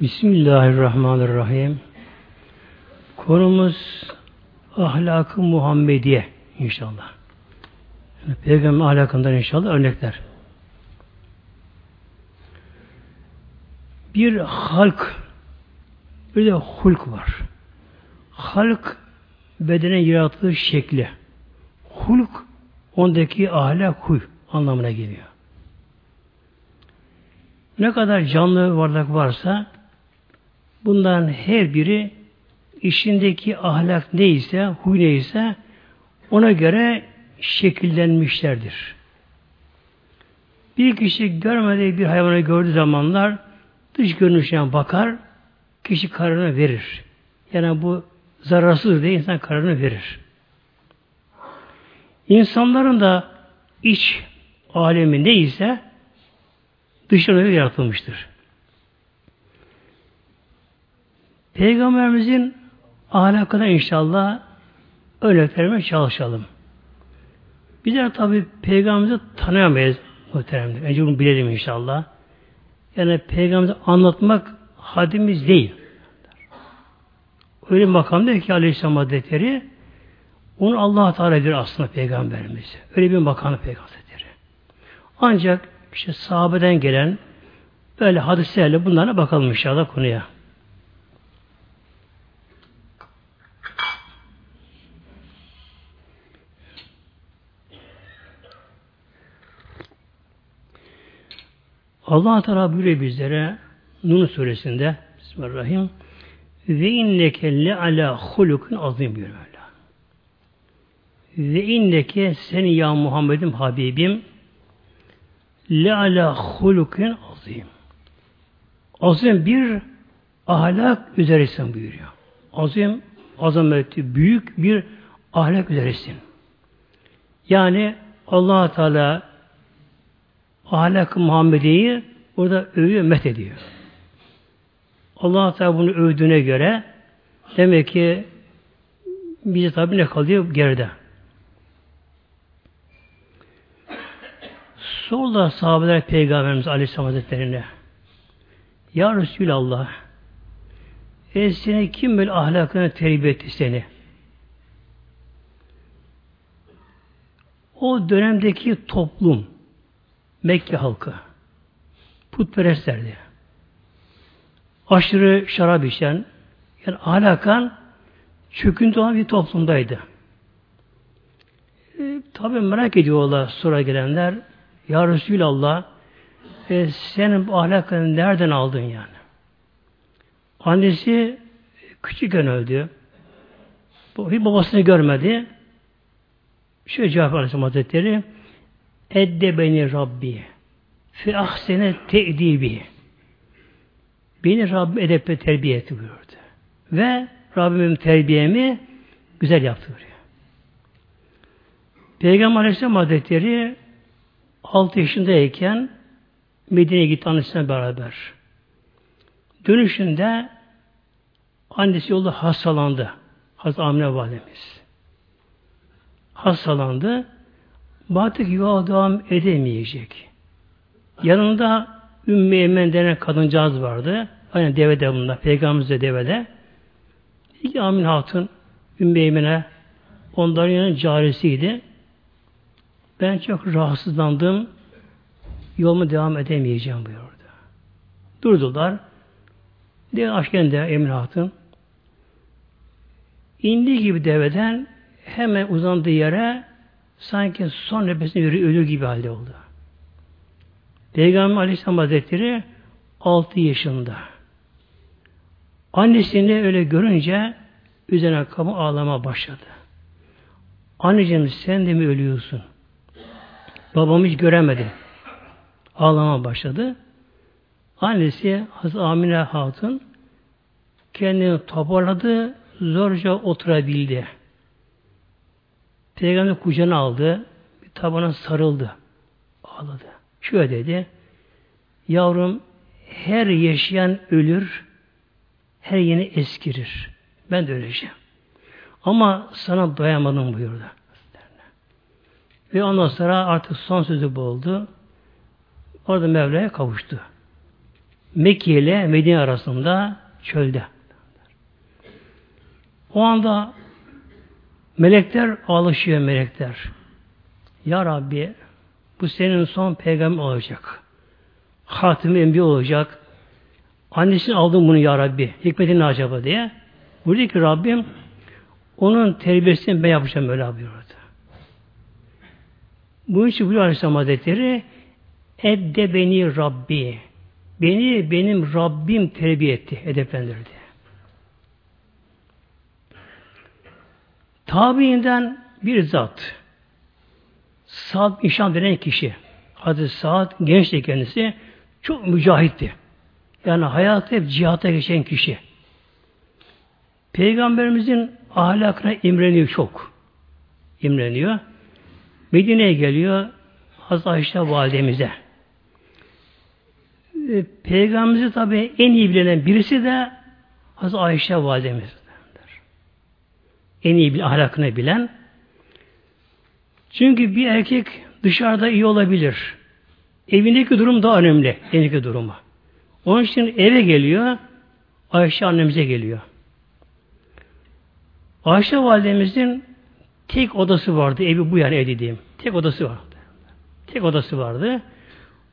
Bismillahirrahmanirrahim. Konumuz ahlakı Muhammediye inşallah. Yani Peygamber ahlakından inşallah örnekler. Bir halk, bir de hulk var. Halk bedene yarattığı şekli. Hulk ondaki ahlak huy anlamına geliyor. Ne kadar canlı varlık varsa bunların her biri işindeki ahlak neyse, huy neyse ona göre şekillenmişlerdir. Bir kişi görmediği bir hayvanı gördüğü zamanlar dış görünüşüne bakar, kişi kararını verir. Yani bu zararsız diye insan kararını verir. İnsanların da iç alemi neyse dışına yaratılmıştır. Peygamberimizin ahlakına inşallah örnek çalışalım. Bizler tabi peygamberimizi tanıyamayız muhteremdir. Önce bunu bilelim inşallah. Yani peygamberimizi anlatmak hadimiz değil. Öyle bir makam değil ki Aleyhisselam Hazretleri onu allah Teala'dır aslında peygamberimiz. Öyle bir makamı peygamberleri. Ancak işte sahabeden gelen böyle hadislerle bunlara bakalım inşallah konuya. Allah Teala buyuruyor bizlere Nun suresinde Bismillahirrahmanirrahim ve inneke le ala hulukun azim buyuruyor Allah. Ve inneke seni ya Muhammed'im Habibim le ala hulukun azim. Azim bir ahlak üzeresin buyuruyor. Azim, azameti, büyük bir ahlak üzeresin. Yani allah Teala ahlak-ı Muhammediye'yi burada övüyor, met ediyor. allah Teala bunu övdüğüne göre demek ki bize tabi ne kalıyor? Geride. Sonra sahabeler Peygamberimiz Aleyhisselam Hazretleri'ne Ya Resulallah e seni kim böyle ahlakını terbiye etti seni? O dönemdeki toplum Mekke halkı putperestlerdi. Aşırı şarap içen yani ahlakan çöküntü olan bir toplumdaydı. E, Tabi merak ediyorlar sonra gelenler ya Resulallah e, senin bu ahlakını nereden aldın yani? Annesi küçükken öldü. Bir babasını görmedi. Şöyle cevap Aleyhisselam Hazretleri Edde beni Rabbi fi ahsene te'dibi Beni Rabbim edeple terbiye etti buyurdu. Ve Rabbim terbiyemi güzel yaptı buyuruyor. Peygamber Aleyhisselam Hazretleri 6 yaşındayken Medine'ye gitti annesine beraber. Dönüşünde annesi yolda hastalandı. Hazreti Amine Validemiz. Hastalandı. Baktık yuva devam edemeyecek. Yanında Ümmü Eymen denen kadıncağız vardı. Aynen devede bunda. Peygamberimiz de devede. İki Amin Hatun Ümmü Eymen'e onların yanı carisiydi. Ben çok rahatsızlandım. Yolumu devam edemeyeceğim buyurdu. Durdular. De aşken de Emin Hatun indiği gibi deveden hemen uzandığı yere sanki son nefesini yürü ölür gibi halde oldu. Peygamber Aleyhisselam Hazretleri 6 yaşında. Annesini öyle görünce üzerine kamu ağlama başladı. Anneciğim sen de mi ölüyorsun? Babamı hiç göremedi. Ağlama başladı. Annesi Hazreti Amine Hatun kendini toparladı, zorca oturabildi. Peygamber kucağına aldı, bir tabana sarıldı, ağladı. Şöyle dedi, yavrum her yaşayan ölür, her yeni eskirir. Ben de öleceğim. Ama sana doyamadım buyurdu. Ve ondan sonra artık son sözü bu oldu. Orada Mevla'ya kavuştu. Mekke ile Medine arasında çölde. O anda melekler alışıyor melekler. Ya Rabbi bu senin son peygamber olacak. Hatim enbiya olacak. Annesini aldım bunu ya Rabbi. Hikmeti ne acaba diye. Buyurdu ki Rabbim onun terbiyesini ben yapacağım böyle buyurdu. Bu için buyuruyor Aleyhisselam Hazretleri Edde beni Rabbi. Beni benim Rabbim terbiye etti, edeplendirdi. Tabiinden bir zat. Saad İşan denen kişi. Hazreti Saad gençti kendisi. Çok mücahitti. Yani hayatı hep cihata geçen kişi. Peygamberimizin ahlakına imreniyor çok. İmreniyor. Medine'ye geliyor. Hazreti Ayşe validemize. E, Peygamberimizi tabi en iyi bilenen birisi de Hazreti Ayşe validemiz. En iyi bir ahlakını bilen. Çünkü bir erkek dışarıda iyi olabilir. Evindeki durum daha önemli. Evindeki durumu. Onun için eve geliyor. Ayşe annemize geliyor. Ayşe validemizin tek odası vardı. Evi bu yani ev dediğim. Tek odası vardı. Tek odası vardı.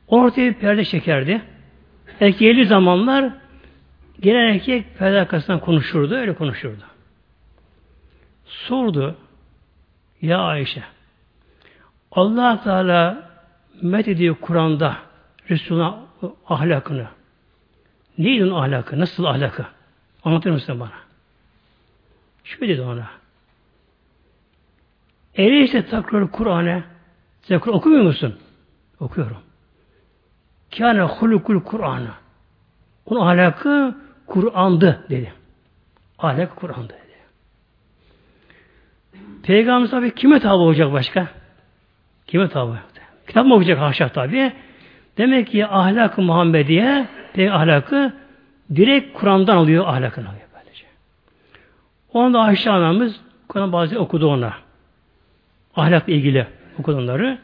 Ortaya bir perde çekerdi. Geldiği zamanlar gelen erkek perde arkasından konuşurdu. Öyle konuşurdu. Sordu. Ya Ayşe allah Teala met ediyor Kur'an'da Resul'ün ahlakını. Neydi onun ahlakı? Nasıl ahlakı? Anlatır mısın bana? Şöyle dedi ona. Eğer takrar Kur'an'ı sen Kur'an okumuyor musun? Okuyorum. Kâne hulukul Kur'an'ı. Onun ahlakı Kur'an'dı dedi. Ahlak Kur'an'dı. Peygamber tabi kime tabi olacak başka? Kime tabi olacak? Kitap mı okuyacak haşa tabi? Demek ki ahlak-ı Muhammediye ahlakı direkt Kur'an'dan alıyor ahlakını alıyor böylece. Onu da Ayşe anamız Kur'an bazı okudu ona. Ahlakla ilgili okudu onları.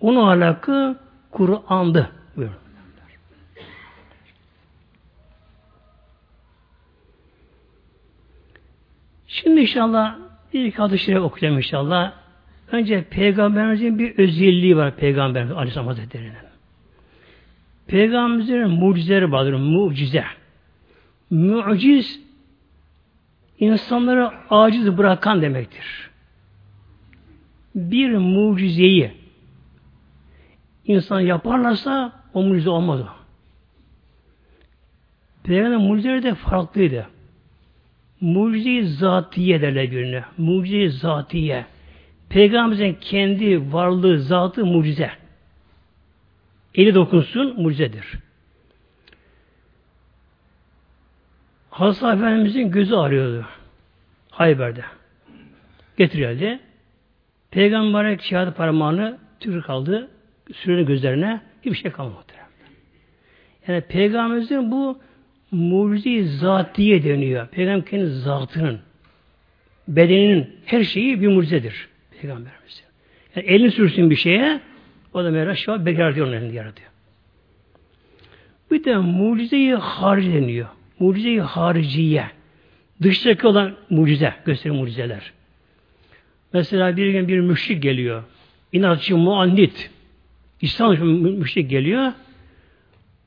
Onun ahlakı Kur'an'dı. Buyurun. Şimdi inşallah iki hadis şerif okuyacağım inşallah. Önce Peygamberimizin bir özelliği var Peygamberimiz Aleyhisselam Hazretleri'nin. Peygamberimizin mucizeleri vardır. Mucize. Muciz insanları aciz bırakan demektir. Bir mucizeyi insan yaparlarsa o mucize olmaz o. Peygamber mucizeleri de farklıydı. Mucize-i zatiye derler birine. Mucize-i zatiye. Peygamberimizin kendi varlığı, zatı mucize. Eli dokunsun mucizedir. Hazreti Efendimizin gözü ağrıyordu. Hayber'de. Getirildi. Peygamber şehadet parmağını tükür kaldı. Sürenin gözlerine hiçbir şey kalmadı. Yani Peygamberimizin bu mucize zatiye deniyor. Peygamber kendi zatının, bedeninin her şeyi bir mucizedir. Peygamberimiz. Yani elini sürsün bir şeye, o da merak şifa bekar diyor elini yaratıyor. Bir de mucize-i harici deniyor. Mucize-i hariciye. Dıştaki olan mucize, gösteren mucizeler. Mesela bir gün bir müşrik geliyor. İnatçı, muannit. İslam müşrik geliyor.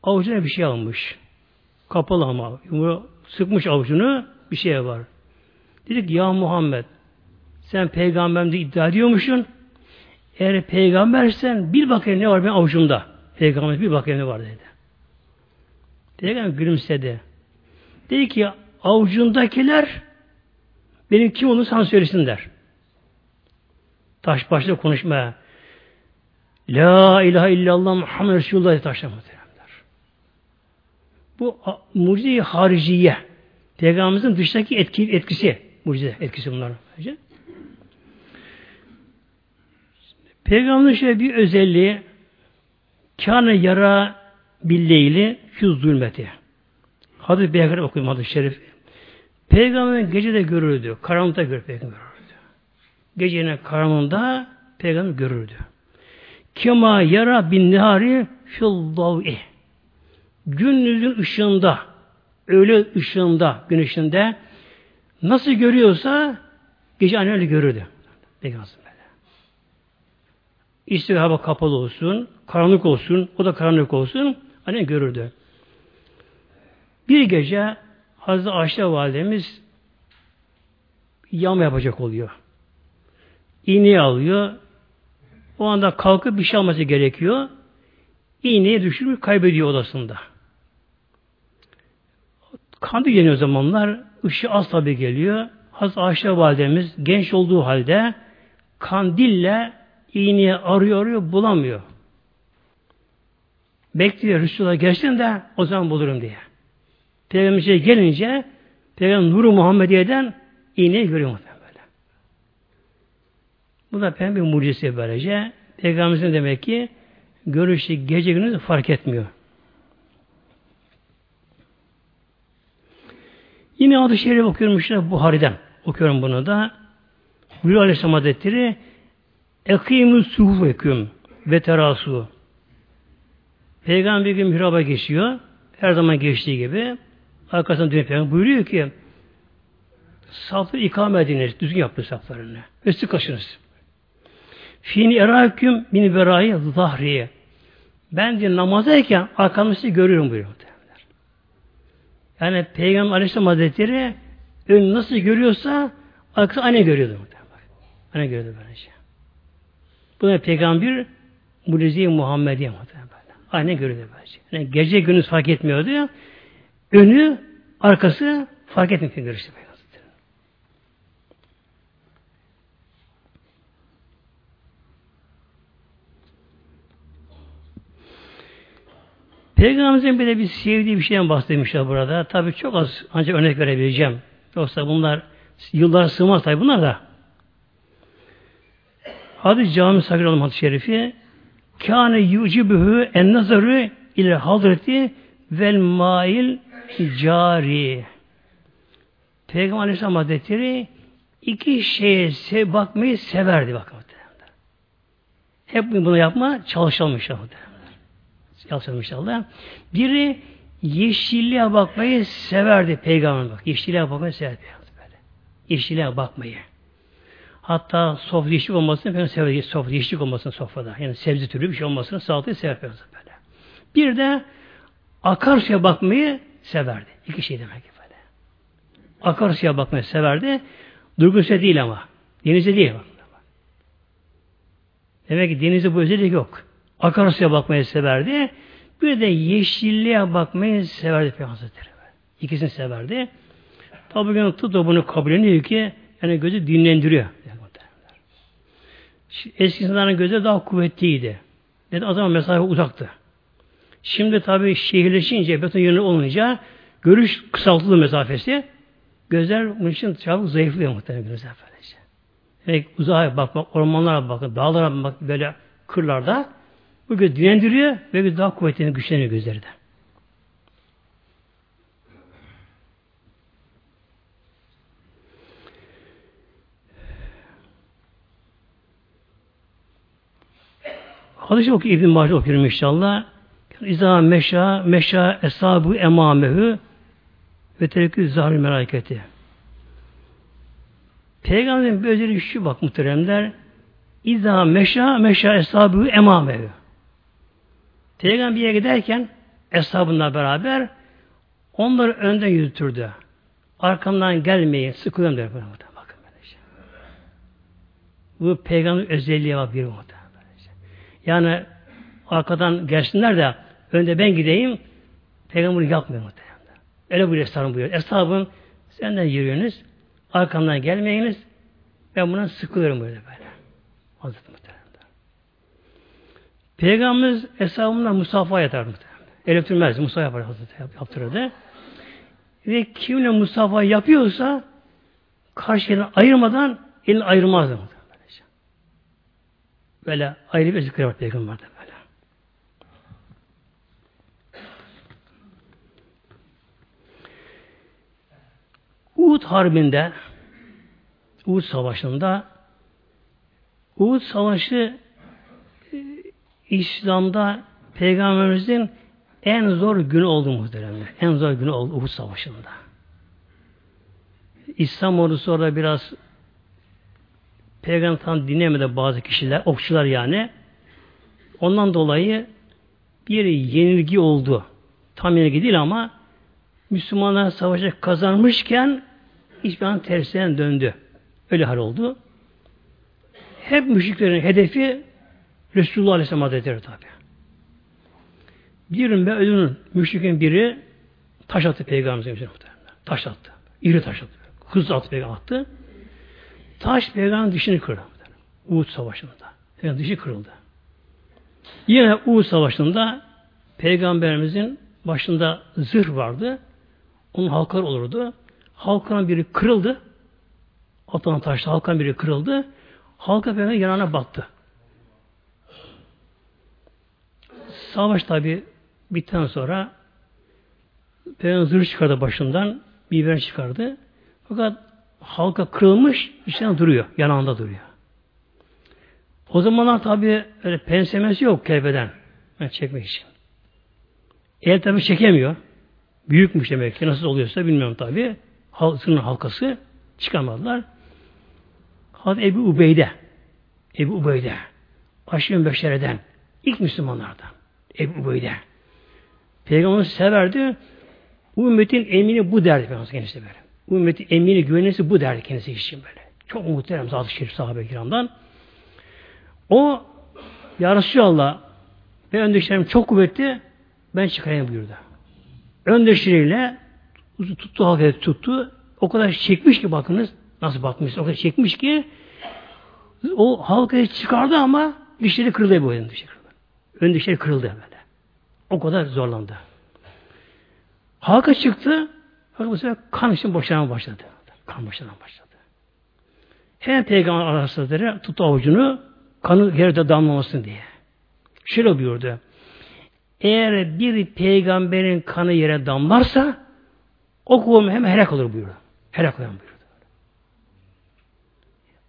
Avucuna bir şey almış. Kapalı ama. Sıkmış avucunu bir şey var. Dedik ya Muhammed sen peygamberimde iddia ediyormuşsun. Eğer peygambersen bir bakayım ne var benim avucumda. Peygamber bir bakayım ne var dedi. Peygamber gülümsedi. Dedi ki avucundakiler benim kim olduğunu sana söylesinler. Taş başta konuşmaya. La ilahe illallah Muhammed Resulullah taşla bu mucize-i hariciye. Peygamberimizin dıştaki etki, etkisi. Mucize etkisi bunlar. Peygamberin şöyle bir özelliği kâne yara billeyli füz zulmeti. Hadis Peygamber okuyayım hadis şerif. Peygamber gece de görürdü. Karanlıkta görür Peygamber. Gecenin karanlığında Peygamber görürdü. Kema yara bin nihari fil dav'i gündüzün ışığında, öğle ışığında, gün ışığında nasıl görüyorsa gece aynı öyle görürdü. Peygamber. İşte hava kapalı olsun, karanlık olsun, o da karanlık olsun, anne görürdü. Bir gece Hazreti Ayşe validemiz yağma yapacak oluyor. İğneyi alıyor. O anda kalkıp bir şey alması gerekiyor. İğneyi düşürüp kaybediyor odasında. Kandil geliyor zamanlar. ışığı az tabi geliyor. Hazreti Ayşe validemiz genç olduğu halde kandille iğneyi arıyor arıyor bulamıyor. Bekliyor Resulullah geçsin de o zaman bulurum diye. Peygamber'e gelince Peygamber Nuru Muhammediye'den iğneyi görüyor muhtemelen böyle. Bu da Peygamber mucizesi böylece. Peygamberimizin demek ki görüşü gece gündüz fark etmiyor. Yine adı şerif okuyorum işte Buhari'den. Okuyorum bunu da. Buyuruyor Aleyhisselam Hazretleri Ekîmü suhuveküm ve terasu. Peygamber bir gün mihraba geçiyor. Her zaman geçtiği gibi. Arkasından dönüp Peygamber buyuruyor ki safı ikame ediniz. Düzgün yapın saflarını. Ve sık kaşınız. Fini eraküm min verayı zahriye. Ben de namazdayken arkamda sizi görüyorum buyuruyor. Yani Peygamber Aleyhisselam Hazretleri ön nasıl görüyorsa arkası aynı görüyordu. Aynı görüyordu böylece. Bu da Peygamber Mucize-i Muhammediye muhtemelen. Aynı görüyordu böylece. Yani gece gündüz fark etmiyordu. Önü, arkası fark etmiyor görüştü Peygamber. Peygamberimizin bile bir sevdiği bir şeyden bahsetmişler burada. Tabi çok az ancak örnek verebileceğim. Yoksa bunlar yıllar sığmaz tabi bunlar da. Hadis Cami Sakir olan hadis şerifi kâne yucibühü en nazarı ile hazreti vel mail cari. Peygamber Aleyhisselam Hazretleri iki şeye se bakmayı severdi bakın. Hep bunu yapma çalışalım inşallah yapsın inşallah. Biri yeşilliğe bakmayı severdi peygamber bak. Yeşilliğe bakmayı severdi böyle. Yeşilliğe bakmayı. Hatta sofra yeşillik olmasını peygamber severdi. Sofra yeşillik olmasını sofrada. Yani sebze türü bir şey olmasını sağlıklı sever peygamber böyle. Bir de akarsuya bakmayı severdi. İki şey demek ki böyle. Akarsuya bakmayı severdi. Durgunsa değil ama. Denize değil bak. Demek ki denizde bu özellik yok. Akarsuya bakmayı severdi. Bir de yeşilliğe bakmayı severdi Peygamber. İkisini severdi. Tabi tıp da bunu kabul ediyor ki yani gözü dinlendiriyor. Eski insanların gözü daha kuvvetliydi. Neden? O zaman mesafe uzaktı. Şimdi tabi şehirleşince, beton yönü olunca görüş kısaltıldı mesafesi. Gözler bunun için çabuk zayıflıyor muhtemelen gözler böylece. Yani uzağa bakmak, ormanlara bakmak, dağlara bakmak böyle kırlarda bu göz dinlendiriyor ve bir daha kuvvetleniyor, güçleniyor gözleri de. Hadis okuyor İbn Majid okuyorum inşallah. İza meşa meşa esabu emamehu ve terekü zahri melaketi. Peygamberin bir özelliği şu bak muhteremler. İza meşa meşa esabu emamehu. Peygamber bir yere giderken eshabınla beraber onları önden yürütürdü. Arkamdan gelmeyin, sıkılıyorum der. Bakın böylece. Bu peygamber özelliği var bir muhtemelen. Yani arkadan gelsinler de önde ben gideyim peygamber yapmıyor muhtemelen. Öyle bir eshabım buyuruyor. Eshabım senden yürüyorsunuz, arkamdan gelmeyiniz ben buna sıkılıyorum böyle böyle. Hazreti Peygamberimiz hesabından musafa yatar muhtemelen. El öptürmez. Musafa yapar yaptırırdı. Ve kimle musafa yapıyorsa karşı elini ayırmadan elini ayırmazdı. Böyle ayrı bir zikir var Peygamber'de böyle. Uhud Harbi'nde Uhud Savaşı'nda Uhud Savaşı İslam'da Peygamberimizin en zor günü oldu muhteremler. En zor günü oldu Uhud Savaşı'nda. İslam ordusu orada biraz peygamber tam dinlemedi bazı kişiler, okçular yani. Ondan dolayı bir yenilgi oldu. Tam yenilgi değil ama Müslümanlar savaşı kazanmışken hiçbir an tersine döndü. Öyle hal oldu. Hep müşriklerin hedefi Resulullah Aleyhisselam Hazretleri tabi. Bir ölünün müşrikin biri taş attı peygamberimize muhtemelen. Taş attı. İri taş attı. Hızlı attı peygamber attı. Taş peygamberin dişini kırdı. Uğut Savaşı'nda. Yani dişi kırıldı. Yine Uğut Savaşı'nda peygamberimizin başında zırh vardı. Onun halkaları olurdu. Halkanın biri kırıldı. Atılan taşta halkanın biri kırıldı. Halka peygamber yanına battı. Savaş tabi bitten sonra peygamber zırh çıkardı başından. Biber çıkardı. Fakat halka kırılmış içten duruyor. Yanağında duruyor. O zamanlar tabi öyle pensemesi yok kelbeden. Yani çekmek için. El tabi çekemiyor. Büyükmüş demek ki. Nasıl oluyorsa bilmiyorum tabi. Halkının halkası çıkamadılar. Hazreti Ebu Ubeyde Ebu Ubeyde Aşırı Beşere'den ilk Müslümanlardan Ebu Ubeyde Peygamber severdi. Bu ümmetin emini bu derdi Peygamber kendisi böyle. Ümmetin emini güvenisi bu derdi kendisi için böyle. Çok muhterem zat-ı şerif sahabe kiramdan. O Ya Resulallah ve öndeşlerim çok kuvvetli ben çıkarayım buyurdu. Öndeşleriyle tuttu halka tuttu. O kadar çekmiş ki bakınız nasıl bakmış o kadar çekmiş ki o halkayı çıkardı ama dişleri kırıldı bu ön dişleri. Ön dişleri kırıldı böyle. O kadar zorlandı. Halka çıktı fakat bu sefer kan için boşanma başladı. Kan boşanma başladı. Hem Peygamber arasında tuttu avucunu kanı yerde damlamasın diye. Şöyle buyurdu. Eğer bir peygamberin kanı yere damlarsa o kuvvet hem helak olur buyurdu. Helak olur buyurdu.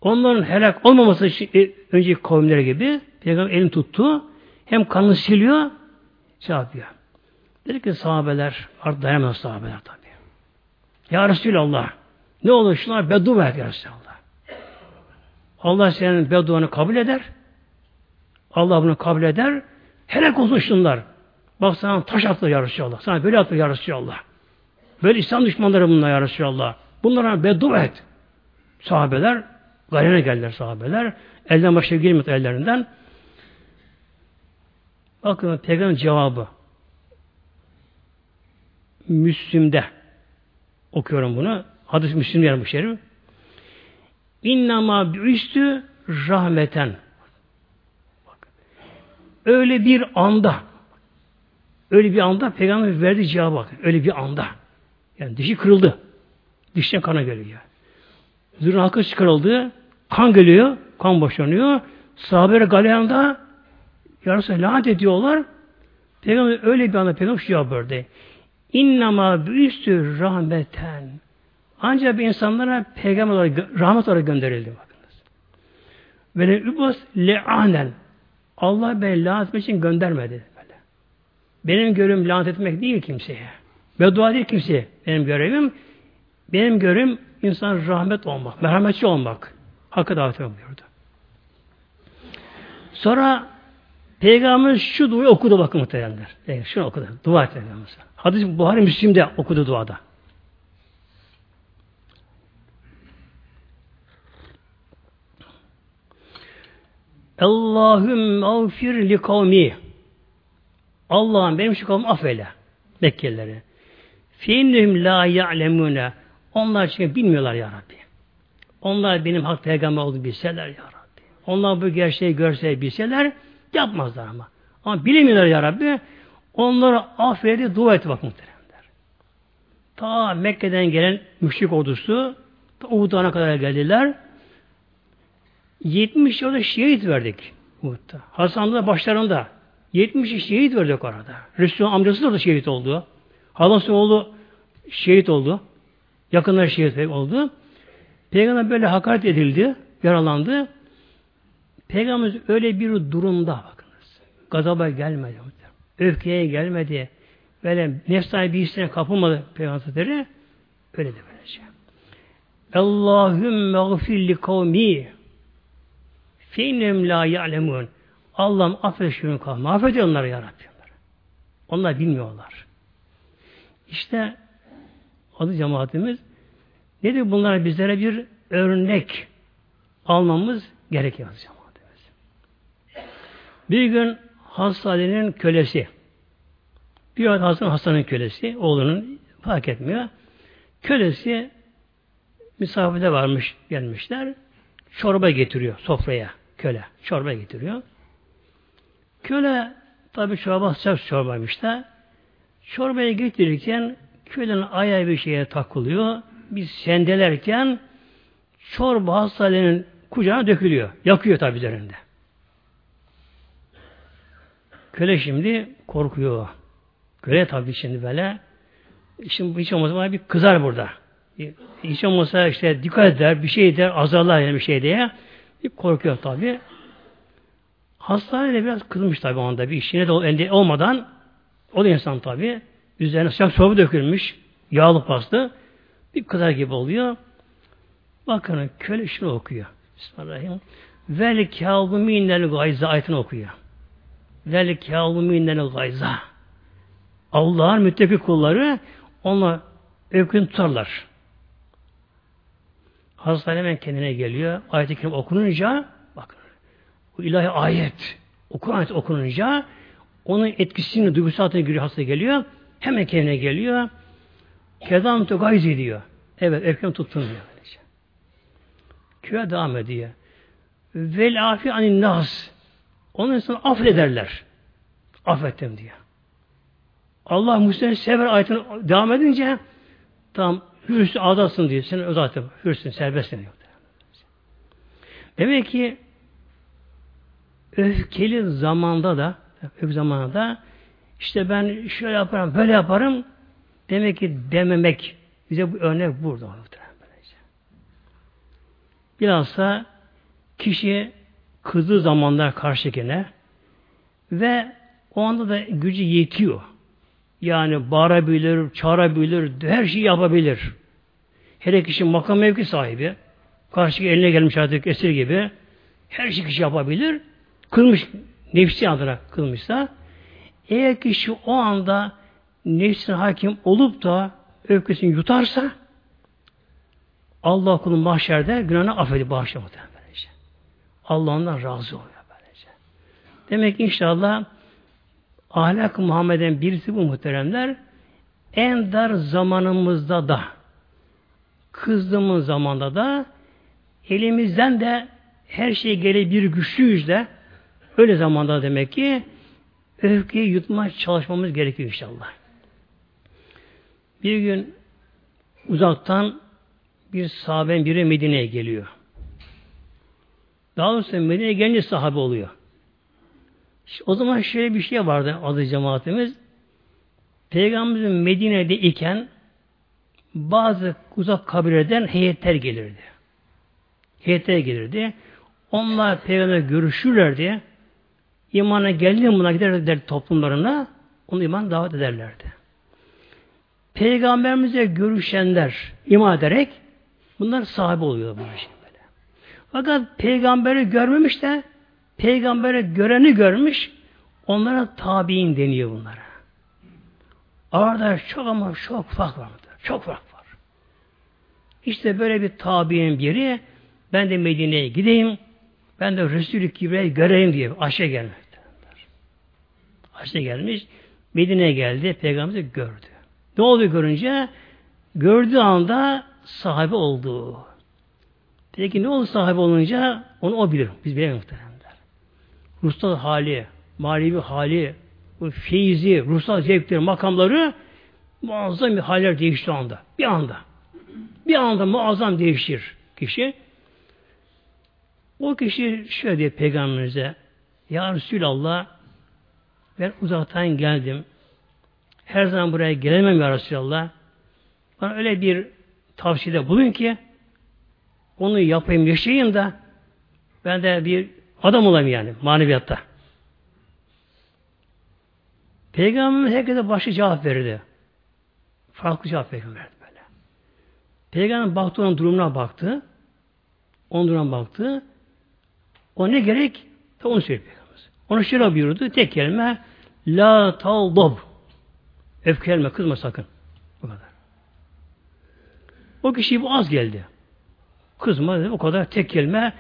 Onların helak olmaması için e, önceki kavimleri gibi peygamber elini tuttu. Hem kanını siliyor şey yapıyor. Dedi ki sahabeler artık dayanamaz sahabeler tabi. Ya Resulallah ne olur şunlar beddua et ya Resulallah. Allah senin bedduanı kabul eder. Allah bunu kabul eder. Helak olsun şunlar. Bak sana taş attı ya Resulallah. Sana böyle attı ya Resulallah. Böyle İslam düşmanları bunlar ya Resulallah. Bunlara beddua et. Sahabeler gayrına geldiler sahabeler. Elden başa girmedi ellerinden. Bakın peygamber cevabı. Müslüm'de okuyorum bunu. Hadis Müslüm yer bu şerif. İnnama üstü rahmeten. Öyle bir anda öyle bir anda peygamber verdiği cevabı bak. Öyle bir anda. Yani dişi kırıldı. Dişten kana geliyor. Zürün halka çıkarıldı. Kan geliyor. Kan boşanıyor. Sahabeler galeyanda yarısı lanet ediyorlar. Peygamber öyle bir anda peygamber şu verdi. İnnama büyüstü rahmeten. Ancak bir insanlara peygamber olarak, rahmet olarak gönderildi. Bakınız. Ve ne übas le'anen. Allah beni lanet etmek için göndermedi. Benim görevim lanet etmek değil kimseye. Beddua değil kimseye. Benim görevim benim görevim insan rahmet olmak, merhametçi olmak. Hakkı davet buyurdu. Sonra Peygamber şu duayı okudu bakın muhtemelenler. Evet, şunu okudu. Dua etti Peygamber. Hadis Buhari Müslim'de okudu duada. Allahüm mağfir li kavmi. Allah'ım benim şu kavmi affeyle. Mekkelileri. Fiinnehum la ya'lemune. Onlar çünkü bilmiyorlar ya Rabbi. Onlar benim hak peygamber olduğunu bilseler ya Rabbi. Onlar bu gerçeği görse bilseler yapmazlar ama. Ama bilemiyorlar ya Rabbi. Onları affedi dua et bak muhteremler. Ta Mekke'den gelen müşrik ordusu ta Uhud'a kadar geldiler. 70 yılda şehit verdik Uhud'da. Hasan da başlarında. 70 şehit verdik orada. Resulullah amcası da şehit oldu. Halasının oğlu şehit oldu. Yakınlar şehit oldu. Peygamber böyle hakaret edildi, yaralandı. Peygamber öyle bir durumda bakınız. Gazaba gelmedi. Öfkeye gelmedi. böyle nefsane bir hissine kapılmadı Peygamber Hazretleri öyle de böylece. Allahümme gfirli kavmi feynem la ya'lemun Allah'ım affet şunu kavmi. Affet onları ya Rabbi. Onlar bilmiyorlar. İşte adı cemaatimiz nedir bunlar bizlere bir örnek almamız gerekiyor cemaatimiz. Bir gün hastanenin kölesi bir hastanın hastanın kölesi oğlunun fark etmiyor. Kölesi misafirde varmış gelmişler. Çorba getiriyor sofraya köle. Çorba getiriyor. Köle tabi çorba sıcak çorbaymış da çorbayı getirirken kölenin ayağı bir şeye takılıyor. Biz sendelerken çorba hastanenin kucağına dökülüyor. Yakıyor tabi üzerinde. Köle şimdi korkuyor. Köle tabi şimdi böyle şimdi hiç olmazsa bir kızar burada. Hiç olmazsa işte dikkat eder, bir şey der, azarlar yani bir şey diye. Bir korkuyor tabi. Hastanede biraz kızmış tabi onda bir işine de elde olmadan o da insan tabi. Üzerine sıcak çorba dökülmüş. Yağlı pastı. Bir kızar gibi oluyor. Bakın köle şunu okuyor. Bismillahirrahmanirrahim. Vel kâzumînel gayza ayetini okuyor. Vel kâzumînel gayza. Allah'ın müttaki kulları ona öykün tutarlar. Hazreti hemen kendine geliyor. Ayet-i Kerim okununca bakın bu ilahi ayet Kur'an ayet okununca onun etkisini, duygusal altına giriyor, hasta geliyor. Hemen kendine geliyor. Kedam tu gayzi diyor. Evet, öfkem tuttun diyor. Köye devam ediyor. Vel afi anin nas. Onun için affederler. Affettim diyor. Allah Müslümanı sever ayetini devam edince tam hürsün azalsın diyor. Sen zaten hürsün, serbestsin diyor. Demek ki öfkeli zamanda da öfkeli zamanda da işte ben şöyle yaparım, böyle yaparım demek ki dememek bize bu örnek burada. Bilhassa kişi kızdığı zamanlar karşıkine ve o anda da gücü yetiyor. Yani bağırabilir, çağırabilir, her şeyi yapabilir. Her kişi makam mevki sahibi. Karşı eline gelmiş artık esir gibi. Her şey kişi yapabilir. Kılmış, nefsi adına kılmışsa eğer kişi o anda nefsine hakim olup da öfkesini yutarsa Allah kulun mahşerde günahını affedip böylece. Allah ondan razı oluyor böylece. Demek ki inşallah ahlak Muhammed'in birisi bu muhteremler en dar zamanımızda da kızdığımız zamanda da elimizden de her şey gele bir güçlüyüz de öyle zamanda demek ki öfkeyi yutma çalışmamız gerekiyor inşallah. Bir gün uzaktan bir sahaben biri Medine'ye geliyor. Daha doğrusu Medine'ye gelince sahabe oluyor. İşte o zaman şöyle bir şey vardı adı cemaatimiz. Peygamberimizin Medine'de iken bazı uzak kabireden heyetler gelirdi. Heyetler gelirdi. Onlar peygamber görüşürlerdi. İmana geldi buna giderler toplumlarına onu iman davet ederlerdi. Peygamberimize görüşenler iman ederek bunlar sahibi oluyor bu böyle. Fakat peygamberi görmemiş de peygamberi göreni görmüş onlara tabi'in deniyor bunlara. Arada çok ama çok fark var. Çok fark var. İşte böyle bir tabi'in biri ben de Medine'ye gideyim ben de Resulü Kibri'yi göreyim diye Ayşe gelmektedir. Ayşe gelmiş Medine'ye geldi peygamberimizi gördü. Ne oldu görünce? Gördüğü anda sahibi oldu. Peki ne oldu sahibi olunca? Onu o bilir. Biz bilemeyiz muhteremler. Ruhsal hali, manevi hali, bu feyzi, ruhsal zevkleri, makamları muazzam bir haller değişti anda. Bir anda. Bir anda muazzam değişir kişi. O kişi şöyle diyor peygamberimize Ya Resulallah ben uzaktan geldim. Her zaman buraya gelemem ya Resulallah. Bana öyle bir tavsiyede bulun ki onu yapayım, yaşayayım da ben de bir adam olayım yani maneviyatta. Peygamberimiz herkese başka cevap verirdi. Farklı cevap verdi böyle. Peygamber baktı onun durumuna baktı. Onun durumuna baktı. O ne gerek? Ta onu söyledi Peygamberimiz. Onu şöyle buyurdu. Tek kelime La taldob. Öfkelenme, kızma sakın. Bu kadar. O kişi bu az geldi. Kızma dedi. O kadar tek kelime.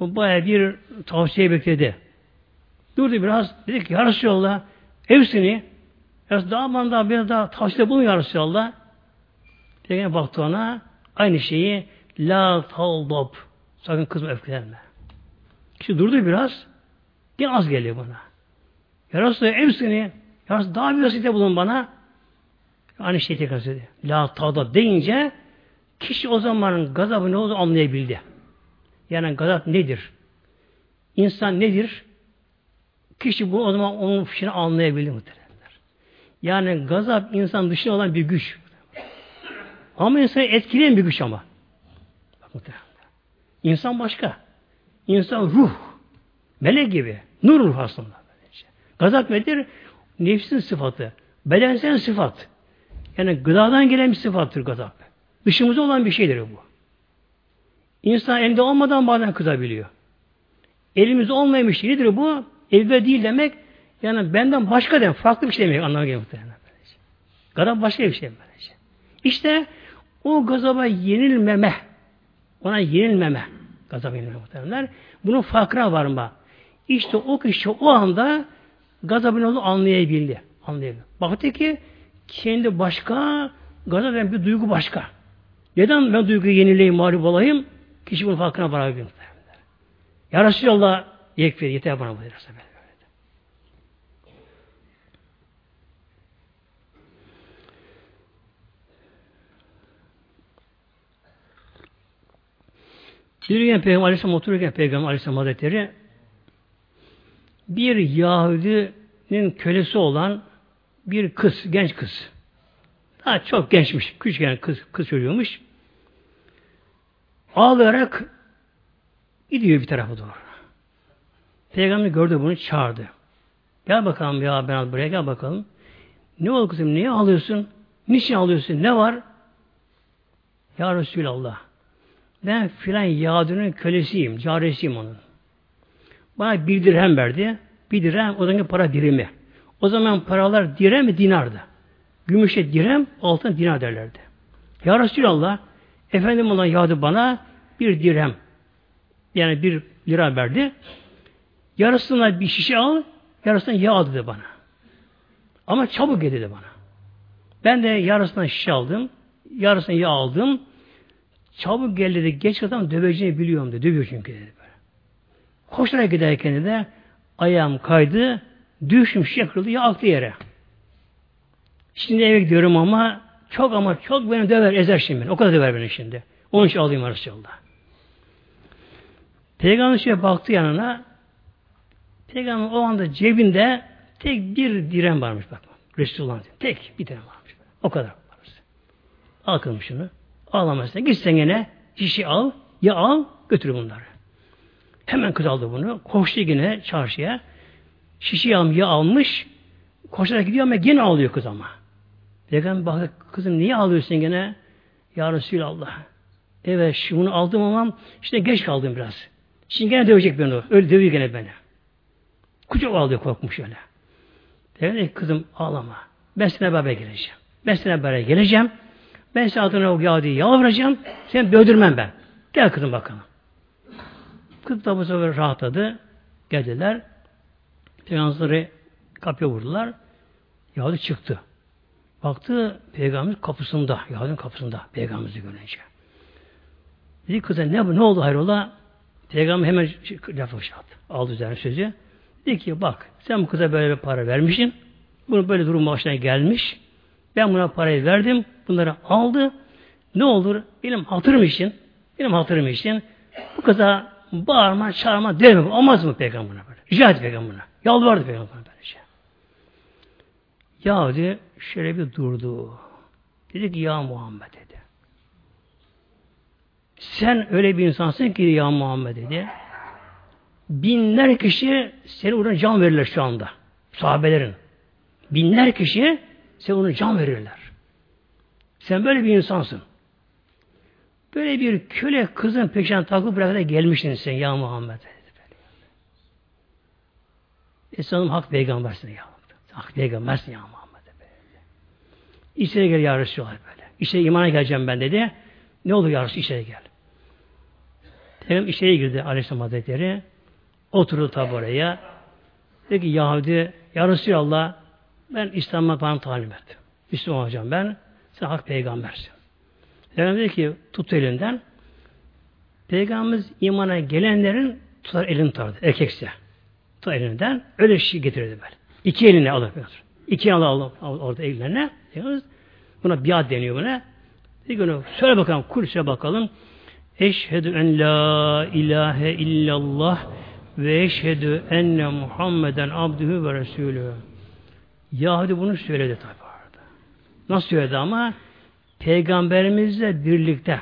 O baya bir tavsiye bekledi. Durdu biraz. Dedi ki Ya Resulallah hepsini biraz daha bana daha biraz daha tavsiye bulun Ya Resulallah. Peygamber baktı ona aynı şeyi La taldob. Sakın kızma öfkelenme. Kişi durdu biraz. Yine az geliyor bana. Ya Resulallah hepsini ya daha bir vasiyete bulun bana. Aynı şeyi tekrar söyledi. La taldob deyince kişi o zaman gazabı ne olduğunu anlayabildi. Yani gazap nedir? İnsan nedir? Kişi bu o zaman onun fişini anlayabildi muhtemelenler. Yani gazap insan dışında olan bir güç. Ama insanı etkileyen bir güç ama. Bak muhtemelen. İnsan başka. İnsan ruh. Melek gibi. Nur ruh aslında. Gazap nedir? Nefsin sıfatı. Bedensel sıfat. Yani gıdadan gelen bir sıfattır gazap. Dışımızda olan bir şeydir bu. İnsan elinde olmadan bazen kızabiliyor. Elimizde olmayan bir şey nedir bu? Elde değil demek yani benden başka demek, farklı bir şey demek anlamına geliyor muhtemelen. Gazap başka bir şey böylece. İşte o gazaba yenilmeme, ona yenilmeme, gazaba yenilmeme muhtemelenler, bunun farkına varma. İşte o kişi o anda gazabın onu anlayabildi. Anlayabildi. Baktı ki kendi başka, gazap bir duygu başka. Neden ben duyguyu yenileyim, mağlup olayım? Kişi bunun farkına varabilir. Ya Resulallah yekfir, yeter bana bu derse böyle. Yürüyen Peygamber Aleyhisselam otururken Peygamber Aleyhisselam Hazretleri bir Yahudinin kölesi olan bir kız, genç kız. Daha çok gençmiş, küçük kız, kız çocuğuymuş. Ağlayarak gidiyor bir tarafa doğru. Peygamber gördü bunu, çağırdı. Gel bakalım ya ben buraya gel bakalım. Ne oldu kızım, niye ağlıyorsun? Niçin ağlıyorsun, ne var? Ya Resulallah, ben filan Yahudi'nin kölesiyim, caresiyim onun. Bana bir dirhem verdi. Bir dirhem o zaman para dirimi. O zaman paralar dirhem mi dinardı. Gümüşe dirhem, altın dinar derlerdi. Ya Resulallah, Efendim olan Yahudi bana bir dirhem, yani bir lira verdi. Yarısına bir şişe al, yarısına yağ dedi bana. Ama çabuk gel dedi bana. Ben de yarısından şişe aldım, yarısına yağ aldım. Çabuk gel dedi, geç adam döveceğini biliyorum dedi. Dövüyor çünkü dedi böyle. Koşarak giderken de ayağım kaydı, düşmüş, kırıldı, ya aktı yere. Şimdi eve gidiyorum ama çok ama çok beni döver, ezer şimdi beni. O kadar döver beni şimdi. Onun için alayım Resulullah. Peygamber şöyle baktı yanına. Peygamber o anda cebinde tek bir direm varmış bak. Resulullah tek bir direm varmış. O kadar varmış. Al kılım şunu. Ağlamazsın. Git sen gene şişi al. Ya al götür bunları. Hemen kız aldı bunu. Koştu yine çarşıya. Şişi almış, ya almış. Koşarak gidiyor ama gene ağlıyor kız ama. Peygamber baktı, kızım niye ağlıyorsun gene? Ya Resulallah. Evet, şunu aldım ama işte geç kaldım biraz. Şimdi gene dövecek beni o. Öyle dövüyor gene beni. Kucak ağlıyor korkmuş öyle. Dedi kızım ağlama. Ben sana beraber geleceğim. Ben sana beraber geleceğim. Ben sana adına o yağdiyi yalvaracağım. Seni dövdürmem ben. Gel kızım bakalım. Kız da bu sefer rahatladı. Geldiler. Peygamberleri kapıya vurdular. Yahudi çıktı. Baktı peygamber kapısında, Yahudi'nin kapısında peygamberi görünce. Dedi kıza ne ne oldu hayrola? Peygamber hemen lafı şey attı. Aldı üzerine sözü. Dedi ki bak sen bu kıza böyle bir para vermişsin. Bunu böyle durum başına gelmiş. Ben buna parayı verdim. Bunları aldı. Ne olur benim hatırım için benim hatırım için bu kıza bağırma, çağırma, dövme. Olmaz mı peygamberine böyle? Rica etti peygamberine. Yalvardı peygamberine böylece. Yahudi şöyle bir durdu. Dedi ki ya Muhammed dedi. Sen öyle bir insansın ki ya Muhammed dedi. Binler kişi seni uğruna can verirler şu anda. Sahabelerin. Binler kişi sen onu can verirler. Sen böyle bir insansın. Böyle bir köle kızın peşinden takıp bırakıp gelmişsin sen ya Muhammed. E sanırım hak peygambersin ya. Hak peygambersin ya Muhammed. İçeri gel ya Resulallah böyle. İşte imana geleceğim ben dedi. Ne olur ya Resulallah içeri gel. Peygamber içeri girdi Aleyhisselam Hazretleri. Oturdu tabi oraya. Dedi ki Yahudi ya Resulallah ben İslam'a bana talim et. Müslüman olacağım ben. Sen hak peygambersin. Peygamber dedi ki tut elinden. Peygamberimiz imana gelenlerin tutar elini tutardı. Erkekse. Tutar elinden. Öyle şey getirirdi böyle. İki eline alır. İki eline alır orada ellerine. Buna biat deniyor buna. Bir gün söyle bakalım, kursa bakalım. Eşhedü en la ilahe illallah ve eşhedü enne Muhammeden abdühü ve resulü. Yahudi bunu söyledi tabi orada. Nasıl söyledi ama? Peygamberimizle birlikte.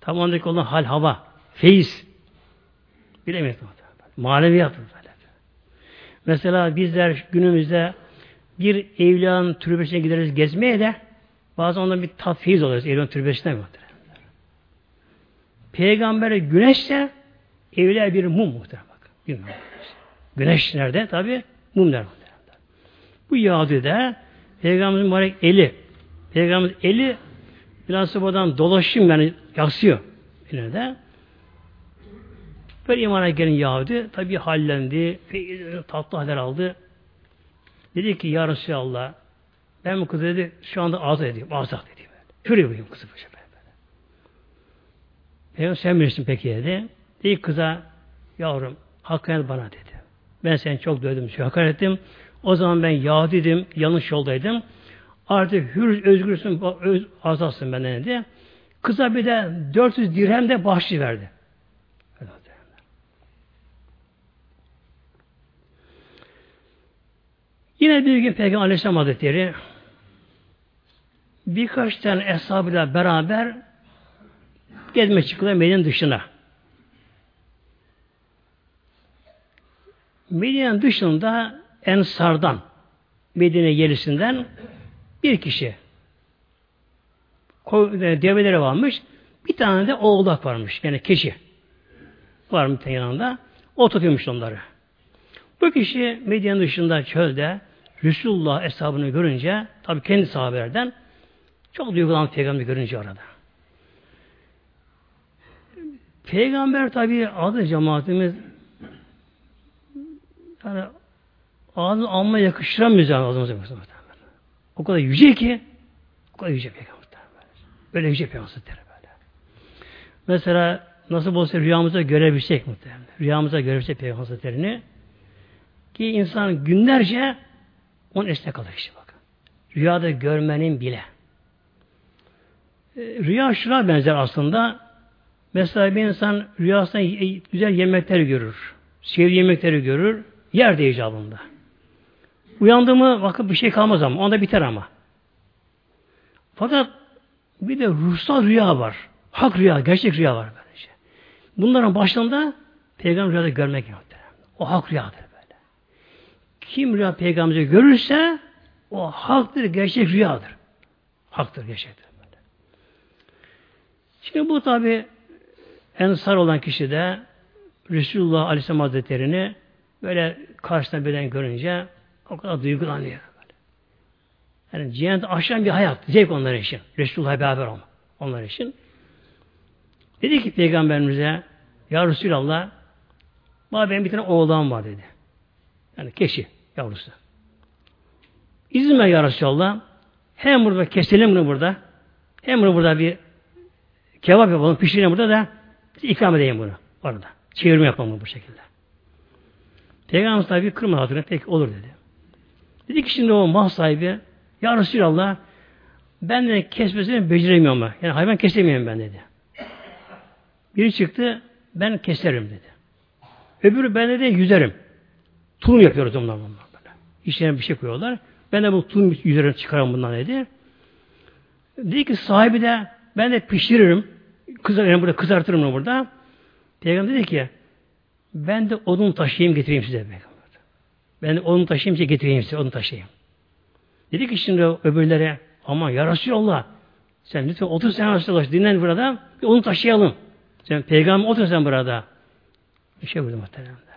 Tam ondaki olan hal hava, feyiz. Bilemeyiz. Maneviyat. Mesela bizler günümüzde bir evliyanın türbesine gideriz gezmeye de bazen ondan bir feyiz alırız evliyanın türbesine mi? Peygamber güneşse evliya bir mum muhtemelen. Bir Güneş nerede? Tabi mum nerede? Bu Yahudi'de Peygamberin mübarek eli Peygamberin eli biraz buradan dolaşım yani yaksıyor elinde. Böyle imana gelin Yahudi tabi hallendi, tatlı haller aldı. Dedi ki Ya Resulallah ben bu kızı dedi şu anda azat edeyim. Azat edeyim. Şöyle yapayım kızı böyle. Peygamber sen bilirsin peki dedi. Dedi kıza yavrum hakkını bana dedi. Ben seni çok dövdüm, çok hakaret ettim. O zaman ben Yahudidim, yanlış yoldaydım. Artık hür, özgürsün, öz, azatsın benden dedi. Kıza bir de 400 dirhem de bahşiş verdi. Yine bir gün Peygamber Aleyhisselam Hazretleri birkaç tane eshabıyla beraber gezme çıkıyor Medine'nin dışına. Medine'nin dışında Ensar'dan Medine yerisinden bir kişi develeri varmış. Bir tane de oğlak varmış. Yani kişi var bir yanında. O tutuyormuş onları. Bu kişi Medine dışında çölde Resulullah hesabını görünce tabi kendi sahabelerden çok duygulandı peygamber görünce orada. Peygamber tabi adı cemaatimiz yani ağzını alma yakıştıramıyoruz yani ağzımıza. O kadar yüce ki o kadar yüce peygamber. Öyle yüce peygamber böyle. Mesela nasıl olsa rüyamıza görebilsek muhtemelen. Rüyamıza görebilsek peygamber ki insan günlerce onun esne kalır işte bakın. Rüyada görmenin bile. E, rüya şuna benzer aslında. Mesela bir insan rüyasında güzel yemekleri görür. Sevdiği yemekleri görür. Yer de icabında. Uyandı mı bakın bir şey kalmaz ama. Onda biter ama. Fakat bir de ruhsal rüya var. Hak rüya, gerçek rüya var böylece. Bunların başında peygamber rüyada görmek yok. O hak rüyadır. Kim rüya peygamberi görürse o haktır, gerçek rüyadır. Haktır, gerçektir. Şimdi bu tabi ensar olan kişi de Resulullah Aleyhisselam Hazretleri'ni böyle karşısına birden görünce o kadar duygulanıyor. Yani cennet aşan bir hayat, zevk onlar için. Resulullah'a beraber olma. Onlar için. Dedi ki Peygamberimize Ya Resulallah bana benim bir tane oğlan var dedi. Yani keşi yavrusu. İzin ver ya Resulallah. Hem burada keselim bunu burada. Hem bunu burada bir kebap yapalım, pişirelim burada da ikram edeyim bunu orada. Çevirme yapalım bu şekilde. Peygamber tabi kırma hatırına pek olur dedi. Dedi ki şimdi o mal sahibi Ya Resulallah ben de kesmesini beceremiyorum ama. Yani hayvan kesemiyorum ben dedi. Biri çıktı ben keserim dedi. Öbürü ben de yüzerim. Tulum yapıyoruz onlarla. İçlerine bir şey koyuyorlar. Ben de bu tulum yüzlerini çıkarım bundan dedi. Dedi ki sahibi de ben de pişiririm. Kızar, yani burada kızartırım bunu burada. Peygamber dedi ki ben de odun taşıyayım getireyim size. Peygamber. Ben de odun taşıyayım size getireyim size odun taşıyayım. Dedi ki şimdi öbürlere ama ya Resulallah sen lütfen otur sen Resulallah dinlen burada bir onu taşıyalım. Sen peygamber otur sen burada. Bir şey buyurdu muhtemelen.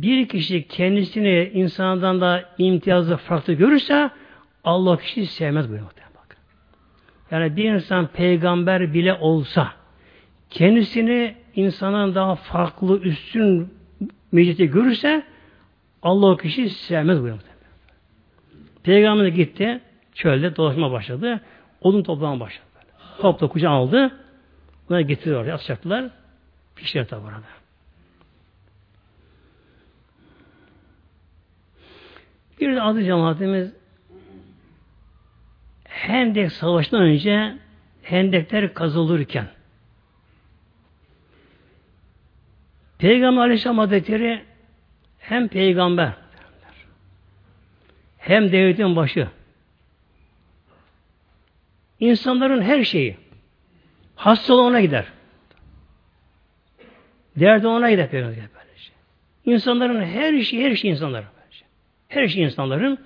Bir kişi kendisini insandan da imtiyazı farklı görürse Allah kişiyi sevmez buyuruyor. Bak. Yani bir insan peygamber bile olsa kendisini insanın daha farklı üstün meclisi görürse Allah o kişiyi sevmez buyuruyor. Peygamber gitti çölde dolaşma başladı. Odun toplama başladı. Topla kucağı aldı. Bunları getiriyor oraya atacaktılar. Pişler tabi orada. Bir de adı cemaatimiz Hendek Savaşı'ndan önce hendekler kazılırken Peygamber Aleyhisselam Hazretleri hem peygamber hem devletin başı insanların her şeyi hastalığı ona gider. Derdi ona gider peygamber. İnsanların her şeyi her şey insanlar böylece. Her şey insanların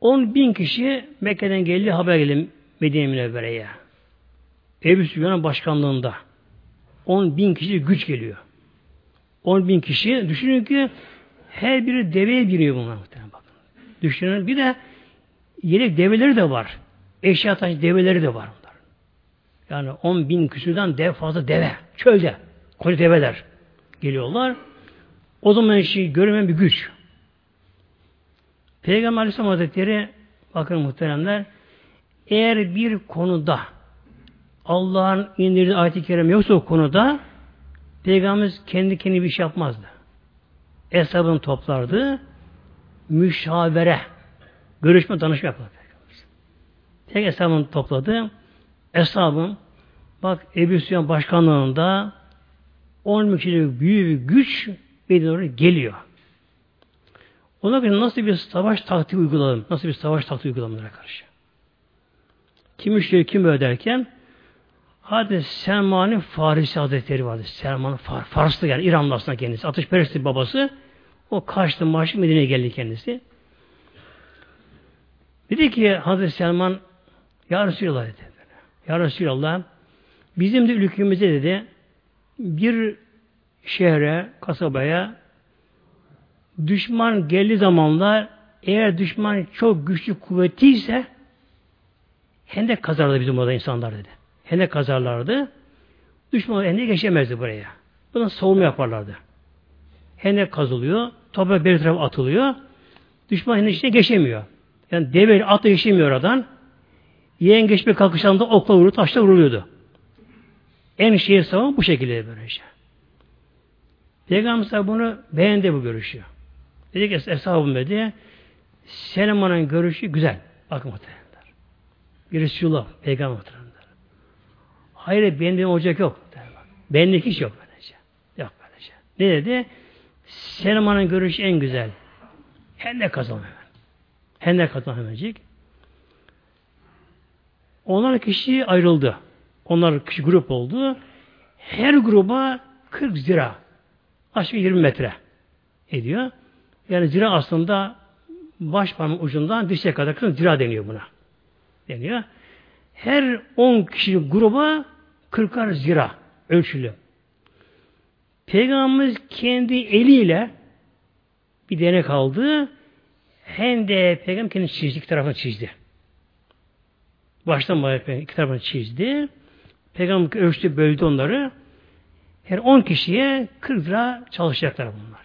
10 bin kişi Mekke'den geldi haber geldi Medine Münevvere'ye. Ebu Süfyan'ın başkanlığında 10 bin kişi güç geliyor. 10 bin kişi düşünün ki her biri deveye biniyor bunlar bakın. Düşünün bir de yedek develeri de var. Eşya taşı develeri de var bunlar. Yani 10 bin küsürden dev fazla deve. Çölde. Koca develer geliyorlar. O zaman işi görmeyen bir güç. Peygamber Aleyhisselam Hazretleri bakın muhteremler eğer bir konuda Allah'ın indirdiği ayet-i kerem yoksa o konuda Peygamberimiz kendi kendi bir şey yapmazdı. Eshabını toplardı. Müşavere görüşme danışma yapardı. Tek eshabını topladı. Eshabım bak Ebu Süfyan başkanlığında 10 kişilik büyük bir güç Medine'ye geliyor. Ona göre nasıl bir savaş taktiği uygulayalım? Nasıl bir savaş taktiği uygulamaya karşı? Kim işliyor, kim öderken hadi Selman'ın Farisi Hazretleri vardı. Selman Far, Farslı yani İranlı aslında kendisi. Ateşperestli babası. O kaçtı maaşı Medine'ye geldi kendisi. Dedi ki Hazreti Selman Ya Resulallah dedi. Ya Resulallah bizim de ülkemizde dedi bir şehre, kasabaya düşman geldiği zamanlar eğer düşman çok güçlü kuvvetliyse hendek kazarlardı bizim orada insanlar dedi. Hendek kazarlardı. Düşman hendek geçemezdi buraya. Buna savunma yaparlardı. Hendek kazılıyor. Toprak bir tarafa atılıyor. Düşman hendek içine geçemiyor. Yani deve atla geçemiyor oradan. Yeğen geçme kalkışlarında okla vuruluyor, taşla vuruluyordu. En şehir savunma bu şekilde böylece. Peygamber bunu beğendi bu görüşü. Dedi ki eshabım dedi Selaman'ın görüşü güzel. Bakın muhtemelenler. Bir Resulullah, Peygamber muhtemelenler. Hayır benim olacak yok. Benlik hiç yok böylece. Yok böylece. Ne dedi? Selaman'ın görüşü en güzel. Hem de kazan hemen. Hem de kazan hemencik. Onlar kişi ayrıldı. Onlar kişi grup oldu. Her gruba 40 zira. Aşağı 20 metre ediyor. Yani zira aslında baş parmağın ucundan dirsek kadar kısım zira deniyor buna. Deniyor. Her 10 kişi gruba 40'ar zira ölçülü. Peygamberimiz kendi eliyle bir denek aldı. Hem de Peygamber kendi çizdi, iki tarafını çizdi. Baştan bayağı iki tarafını çizdi. Peygamber ölçtü, böldü onları. Her 10 kişiye 40 lira çalışacaklar bunlar.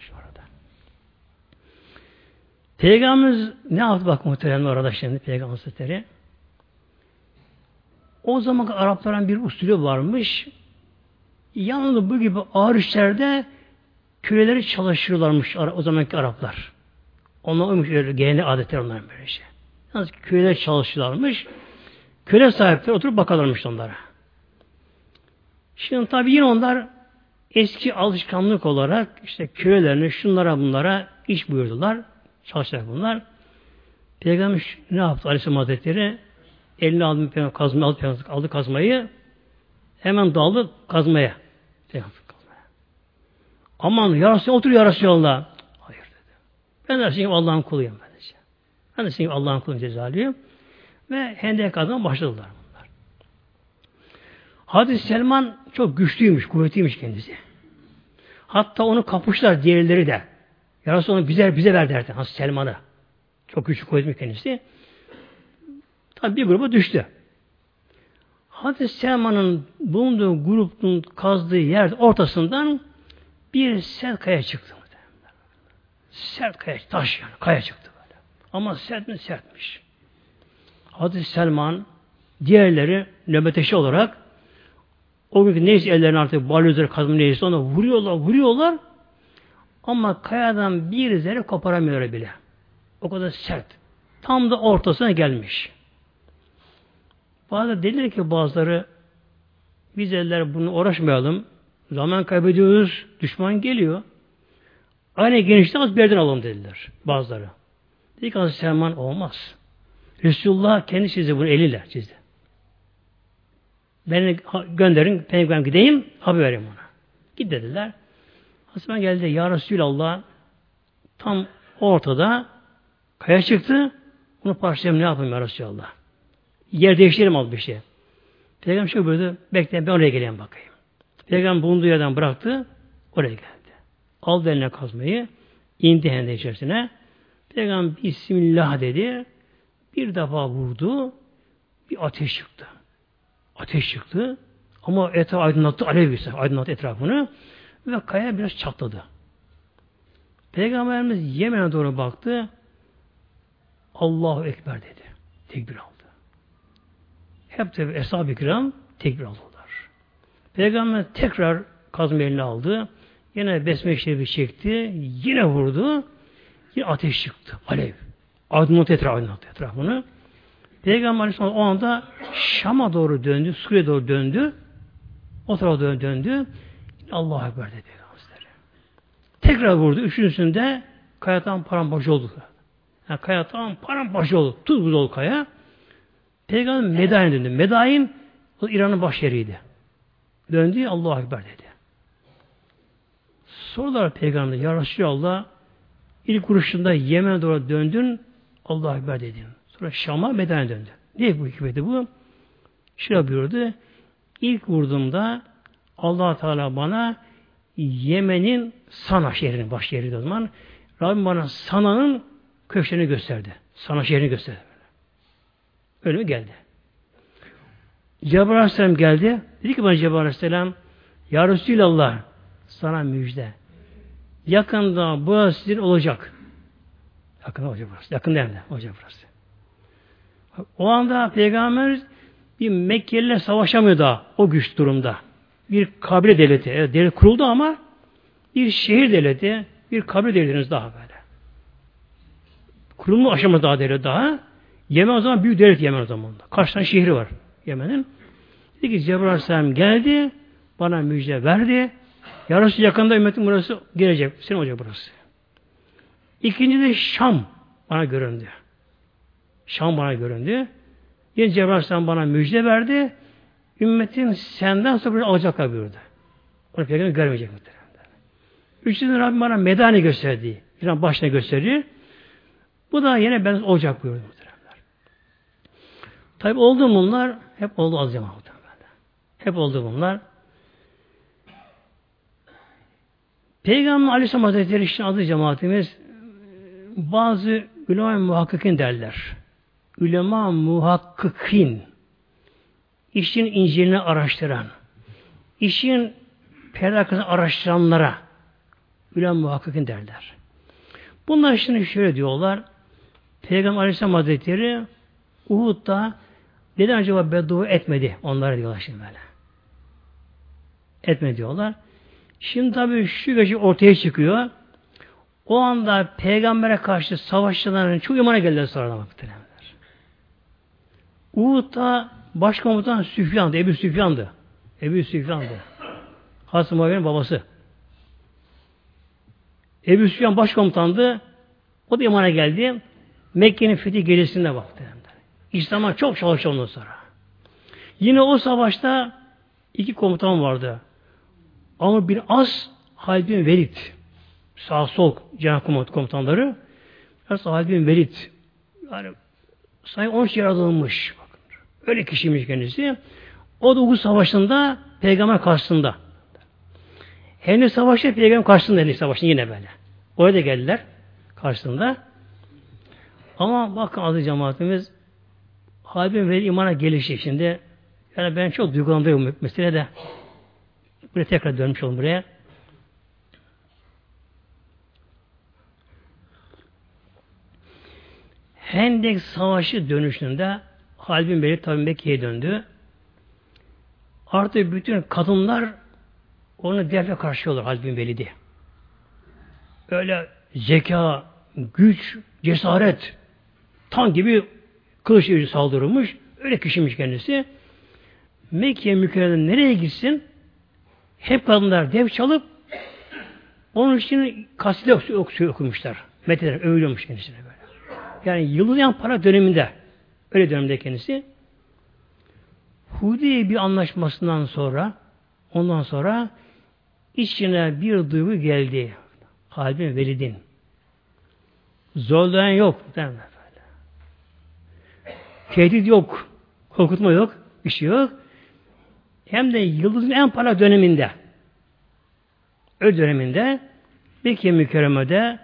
Peygamberimiz ne yaptı bak muhteremler orada şimdi Peygamber Hazretleri. O zaman Arapların bir usulü varmış. Yalnız bu gibi ağır işlerde köleleri çalışırlarmış o zamanki Araplar. Onlar uymuş geleneği adetler onların böyle şey. Yalnız köleler çalışırlarmış. Köle sahipleri oturup bakarlarmış onlara. Şimdi tabi yine onlar eski alışkanlık olarak işte kölelerini şunlara bunlara iş buyurdular. Çalışacak bunlar. Peygamber ne yaptı Aleyhisselam Hazretleri? Elini aldı, kazmayı aldı, aldı kazmayı. Hemen daldı kazmaya. Peygamber kazmaya. Aman ya otur ya Resulallah. Hayır dedi. Ben de şimdi Allah'ın kuluyum. Ben de şimdi Allah'ın kuluyum cezalıyım. Ve Hendek adına başladılar bunlar. Hadis Selman çok güçlüymüş, kuvvetliymiş kendisi. Hatta onu kapışlar diğerleri de. Yarası onu bize, bize ver derdi. Hazreti Selman'a. Çok güçlü kuvvetli kendisi. Tabi bir gruba düştü. Hazreti Selman'ın bulunduğu grubun kazdığı yer ortasından bir sert kaya çıktı. Sert kaya, taş yani, kaya çıktı böyle. Ama sert mi? Sertmiş. Hazreti Selman diğerleri nöbeteşi olarak o günkü neyse ellerini artık balyozları kazma neyse ona vuruyorlar, vuruyorlar ama kayadan bir zerre koparamıyor bile. O kadar sert. Tam da ortasına gelmiş. Bazı dediler ki bazıları biz eller bunu uğraşmayalım. Zaman kaybediyoruz. Düşman geliyor. Aynı genişte az bir yerden alalım dediler bazıları. Dedi ki Hazreti Selman olmaz. Resulullah kendi çizdi bunu eliyle çizdi. Beni gönderin, peygamber gideyim, haber vereyim ona. Git dediler. Hazreti geldi, Ya Resulallah tam ortada kaya çıktı. Bunu parçalayayım ne yapayım Ya Resulallah. Yer değiştirelim al bir şey. Peygamber şöyle buyurdu. Bekleyin ben oraya geleyim bakayım. Peygamber bulunduğu yerden bıraktı. Oraya geldi. Aldı eline kazmayı. indi hende içerisine. Peygamber Bismillah dedi. Bir defa vurdu. Bir ateş çıktı. Ateş çıktı. Ama etrafı aydınlattı. Alev bir aydınlattı etrafını. Ve kaya biraz çatladı. Peygamberimiz Yemen'e doğru baktı. Allahu Ekber dedi. Tekbir aldı. Hep de Eshab-ı Kiram tekbir aldılar. Peygamber tekrar kazma eline aldı. Yine besme şerifi çekti. Yine vurdu. Yine ateş çıktı. Alev. Aydınlat etrafını. Aydınlat etrafını. Peygamber Aleyhisselam o anda Şam'a doğru döndü. Suriye doğru döndü. O tarafa doğru döndü. Allah'a Ekber dedi Peygamber. Tekrar vurdu. Üçüncüsünde kayadan paramparça oldu. Yani kayadan paramparça oldu. Tuz buz oldu kaya. Peygamber Medain döndü. Medain o İran'ın baş yeriydi. Döndü Allah'a Ekber dedi. Sorular Peygamber Ya Resulallah ilk kuruşunda Yemen'e doğru döndün Allah'a Ekber dedim. Sonra Şam'a Medain'e döndü. Ne bu hikmeti bu? Şöyle buyurdu. İlk vurduğumda allah Teala bana Yemen'in Sana şehrinin baş yeri o zaman. Rabbim bana Sana'nın köşelerini gösterdi. Sana şehrini gösterdi. Ölümü geldi. Cebrail Aleyhisselam geldi. Dedi ki bana Cebrail Aleyhisselam Ya Resulallah sana müjde. Yakında bu sizin olacak. Yakında olacak burası. Yakında hem de olacak burası. O anda Peygamber bir Mekkeliler savaşamıyor daha o güç durumda. Bir kabile devleti. Evet, devlet kuruldu ama bir şehir devleti, bir kabile devletiniz daha böyle. Kurulma aşaması daha devlet daha. Yemen o zaman büyük devlet Yemen o zaman. Kaç tane şehri var Yemen'in. Dedi ki Cebrail Aleyhisselam geldi, bana müjde verdi. Yarısı yakında ümmetin burası gelecek. Senin olacak burası. İkinci de Şam bana göründü. Şam bana göründü. Yine Cebrail Aleyhisselam bana müjde verdi. Ümmetin senden sonra alacaklar buyurdu. Onu peygamber görmeyecek muhtemelen. Üçüncü Rabbim bana medani gösterdi. İran başına gösteriyor. Bu da yine ben olacak buyurdu. Tabi oldu bunlar, hep oldu az cemaat. Hep oldu bunlar. Peygamber Aleyhisselam Hazretleri için adı cemaatimiz bazı ulema muhakkikin derler. Ulema muhakkikin işin incilini araştıran, işin perde araştıranlara ulema muhakkikin derler. Bunlar şimdi şöyle diyorlar. Peygamber Aleyhisselam Hazretleri Uhud'da neden acaba beddua etmedi? Onlara diyorlar şimdi böyle. Etmedi diyorlar. Şimdi tabii şu gece ortaya çıkıyor. O anda peygambere karşı savaşçıların çok imana geldiler sonra muhtemelenler. Uhud'da başkomutan Süfyan'dı, Ebu Süfyan'dı. Ebu Süfyan'dı. Hasan Muaviye'nin babası. Ebu Süfyan başkomutandı. O da imana geldi. Mekke'nin fethi gecesinde baktı. İslam'a çok çalıştı ondan sonra. Yine o savaşta iki komutan vardı. Ama bir az Halid bin Velid sağ sol cenah komutanları Nasıl Halid bin Velid. Yani sayın 13 yaratılmış. Öyle kişiymiş kendisi. O da Uhud Savaşı'nda peygamber karşısında. Henüz savaşta peygamber karşısında henüz savaşta yine böyle. Oraya da geldiler karşısında. Ama bakın adı cemaatimiz Halid ve imana gelişi şimdi yani ben çok duygulandırıyorum mesela de buraya tekrar dönmüş oldum buraya. Hendek Savaşı dönüşünde Halid bin Velid tabi Mekke'ye döndü. Artık bütün kadınlar onu derle karşılıyorlar Halid bin Velid'i. Öyle zeka, güç, cesaret, tan gibi kılıç saldırılmış. Öyle kişiymiş kendisi. Mekke mükerreden nereye gitsin? Hep kadınlar dev çalıp onun için kaside okumuşlar. Meteler övülüyormuş kendisine böyle. Yani yıldızlayan para döneminde öyle dönemde kendisi Hudeybiye bir anlaşmasından sonra ondan sonra içine bir duygu geldi. Halbin Velid'in. Zorlayan yok. Tehdit yok. Korkutma yok. Bir şey yok. Hem de yıldızın en parlak döneminde öyle döneminde Mekke mükerremede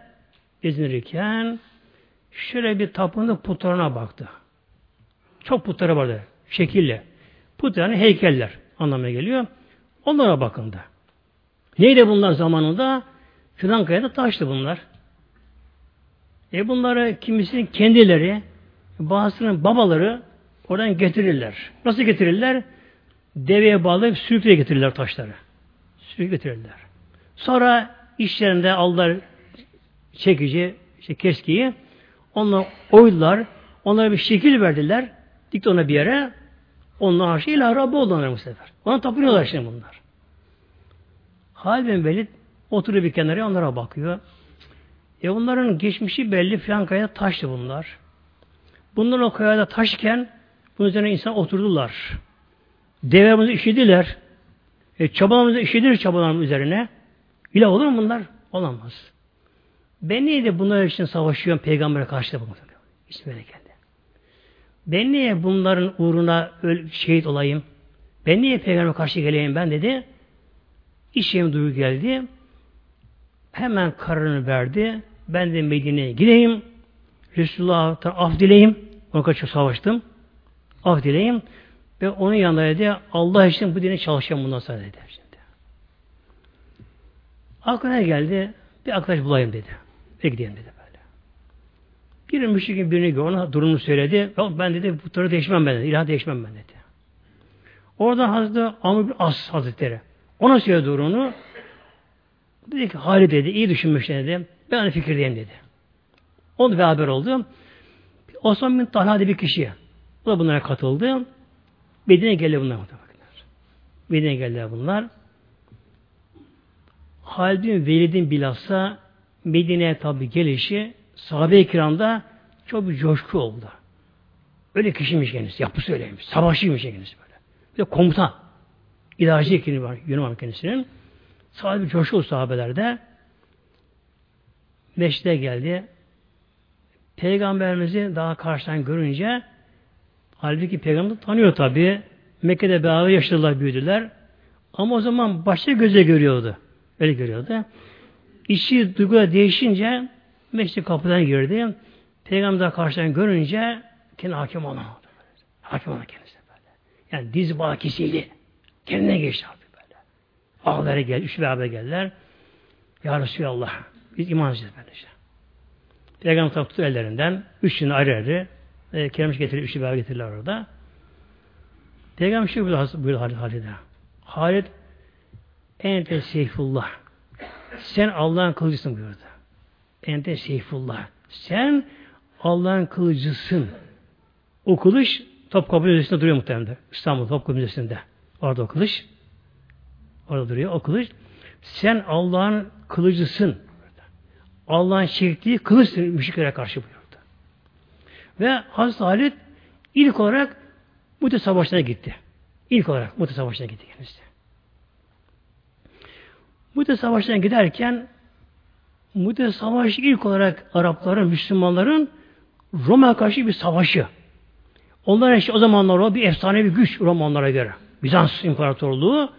gezinirken şöyle bir tapındık putlarına baktı. Çok putları vardı. Şekille. Put yani heykeller anlamına geliyor. Onlara bakındı. Neydi bunlar zamanında? Filan kayada taştı bunlar. E bunları kimisinin kendileri, bazısının babaları oradan getirirler. Nasıl getirirler? Deveye bağlayıp sürükleye getirirler taşları. Sürükleye getirirler. Sonra işlerinde aldılar çekici, işte keskiyi. Onlar oydular. Onlara bir şekil verdiler. Dikti ona bir yere. Onlar şey ilah Rabbi oldular bu sefer. Ona tapınıyorlar şimdi bunlar. Halid bin Velid oturuyor bir kenara onlara bakıyor. E bunların geçmişi belli filan kayada taştı bunlar. Bunlar o kayada taşken bunun üzerine insan oturdular. Devemizi işidiler. E, çabalarımızı işidir çabalarımız üzerine. İlah olur mu bunlar? Olamaz. Ben neydi bunlar için savaşıyorum peygambere karşı da İsmi geldi. Ben niye bunların uğruna öl şehit olayım? Ben niye peygambere karşı geleyim ben dedi. İşim duygu geldi. Hemen kararını verdi. Ben de Medine'ye gideyim. Resulullah'tan af dileyim. Ona karşı savaştım. Af dileyim. Ve onun yanında dedi Allah için bu dine çalışacağım bundan sonra dedi. Şimdi. Aklına geldi. Bir arkadaş bulayım dedi. Ve gideyim dedi. Bir müşrikin birini gördü. Ona durumunu söyledi. Yok ben dedi bu turu değişmem ben dedi. İlah değişmem ben dedi. Oradan Hazreti Amr bin As Hazretleri. Ona söyledi durumunu. Dedi ki Halid dedi. iyi düşünmüş dedi. Ben aynı fikirdeyim dedi. Onu beraber oldu. Osman bin Talha bir kişi. O da bunlara katıldı. Medine geldi bunlar. Medine geldiler bunlar. Halid bin Velid'in bilhassa Medine'ye tabi gelişi sahabe-i kiramda çok bir coşku oldu. Öyle kişiymiş kendisi. Yapısı öyleymiş. Savaşçıymış kendisi böyle. Bir de komutan. İdareci ekini var. Yunan kendisinin. Sahabe bir coşku sahabelerde. Meşte geldi. Peygamberimizi daha karşıdan görünce halbuki peygamber tanıyor tabi. Mekke'de beraber yaşadılar, büyüdüler. Ama o zaman başka göze görüyordu. Öyle görüyordu. İşi duyguya değişince meşte kapıdan girdi. Peygamber karşıdan görünce kendi hakim olamadı. Hakim olamadı kendisi böyle. Yani diz bakisiydi. Kendine geçti artık böyle. Ağları geldi. Üç beraber geldiler. Ya Resulallah. Biz iman edeceğiz böyle işte. Peygamber tuttu ellerinden. Üçünü ayrı ayrı. E, Kermiş getirir. Üçü beraber getirirler orada. Peygamber şu buyurdu, buyurdu Halid Halid'e. Halid ente seyfullah. Sen Allah'ın kılıcısın buyurdu. Ente seyfullah. Sen Allah'ın kılıcısın. O kılıç Topkapı Müzesi'nde duruyor muhtemelen. İstanbul Topkapı Müzesi'nde. Orada o kılıç. Orada duruyor o kılıç. Sen Allah'ın kılıcısın. Allah'ın çektiği kılıçtır müşriklere karşı buyurdu. Ve Hazreti Halid ilk olarak Mute Savaşı'na gitti. İlk olarak Mute Savaşı'na gitti kendisi. Mute Savaşı'na giderken Mute Savaşı ilk olarak Arapların, Müslümanların Roma karşı bir savaşı. Onlar işte o zamanlar o bir efsane bir güç Romanlara göre. Bizans İmparatorluğu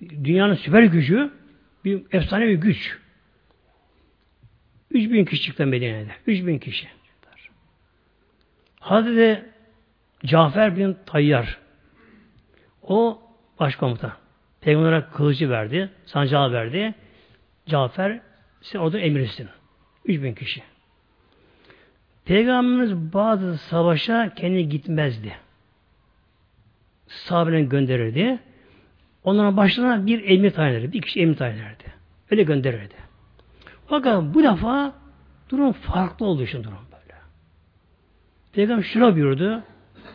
dünyanın süper gücü bir efsane bir güç. 3000 kişi çıktı Medine'de. 3000 kişi. Hazreti Cafer bin Tayyar o başkomutan. Peygamber'e kılıcı verdi, sancağı verdi. Cafer sen orada emirsin. 3000 kişi. Peygamberimiz bazı savaşa kendi gitmezdi. Sahabelerini gönderirdi. Onların başlarına bir emir tayin Bir kişi emir tayin Öyle gönderirdi. Fakat bu defa durum farklı olduğu için durum böyle. Peygamber şuna buyurdu.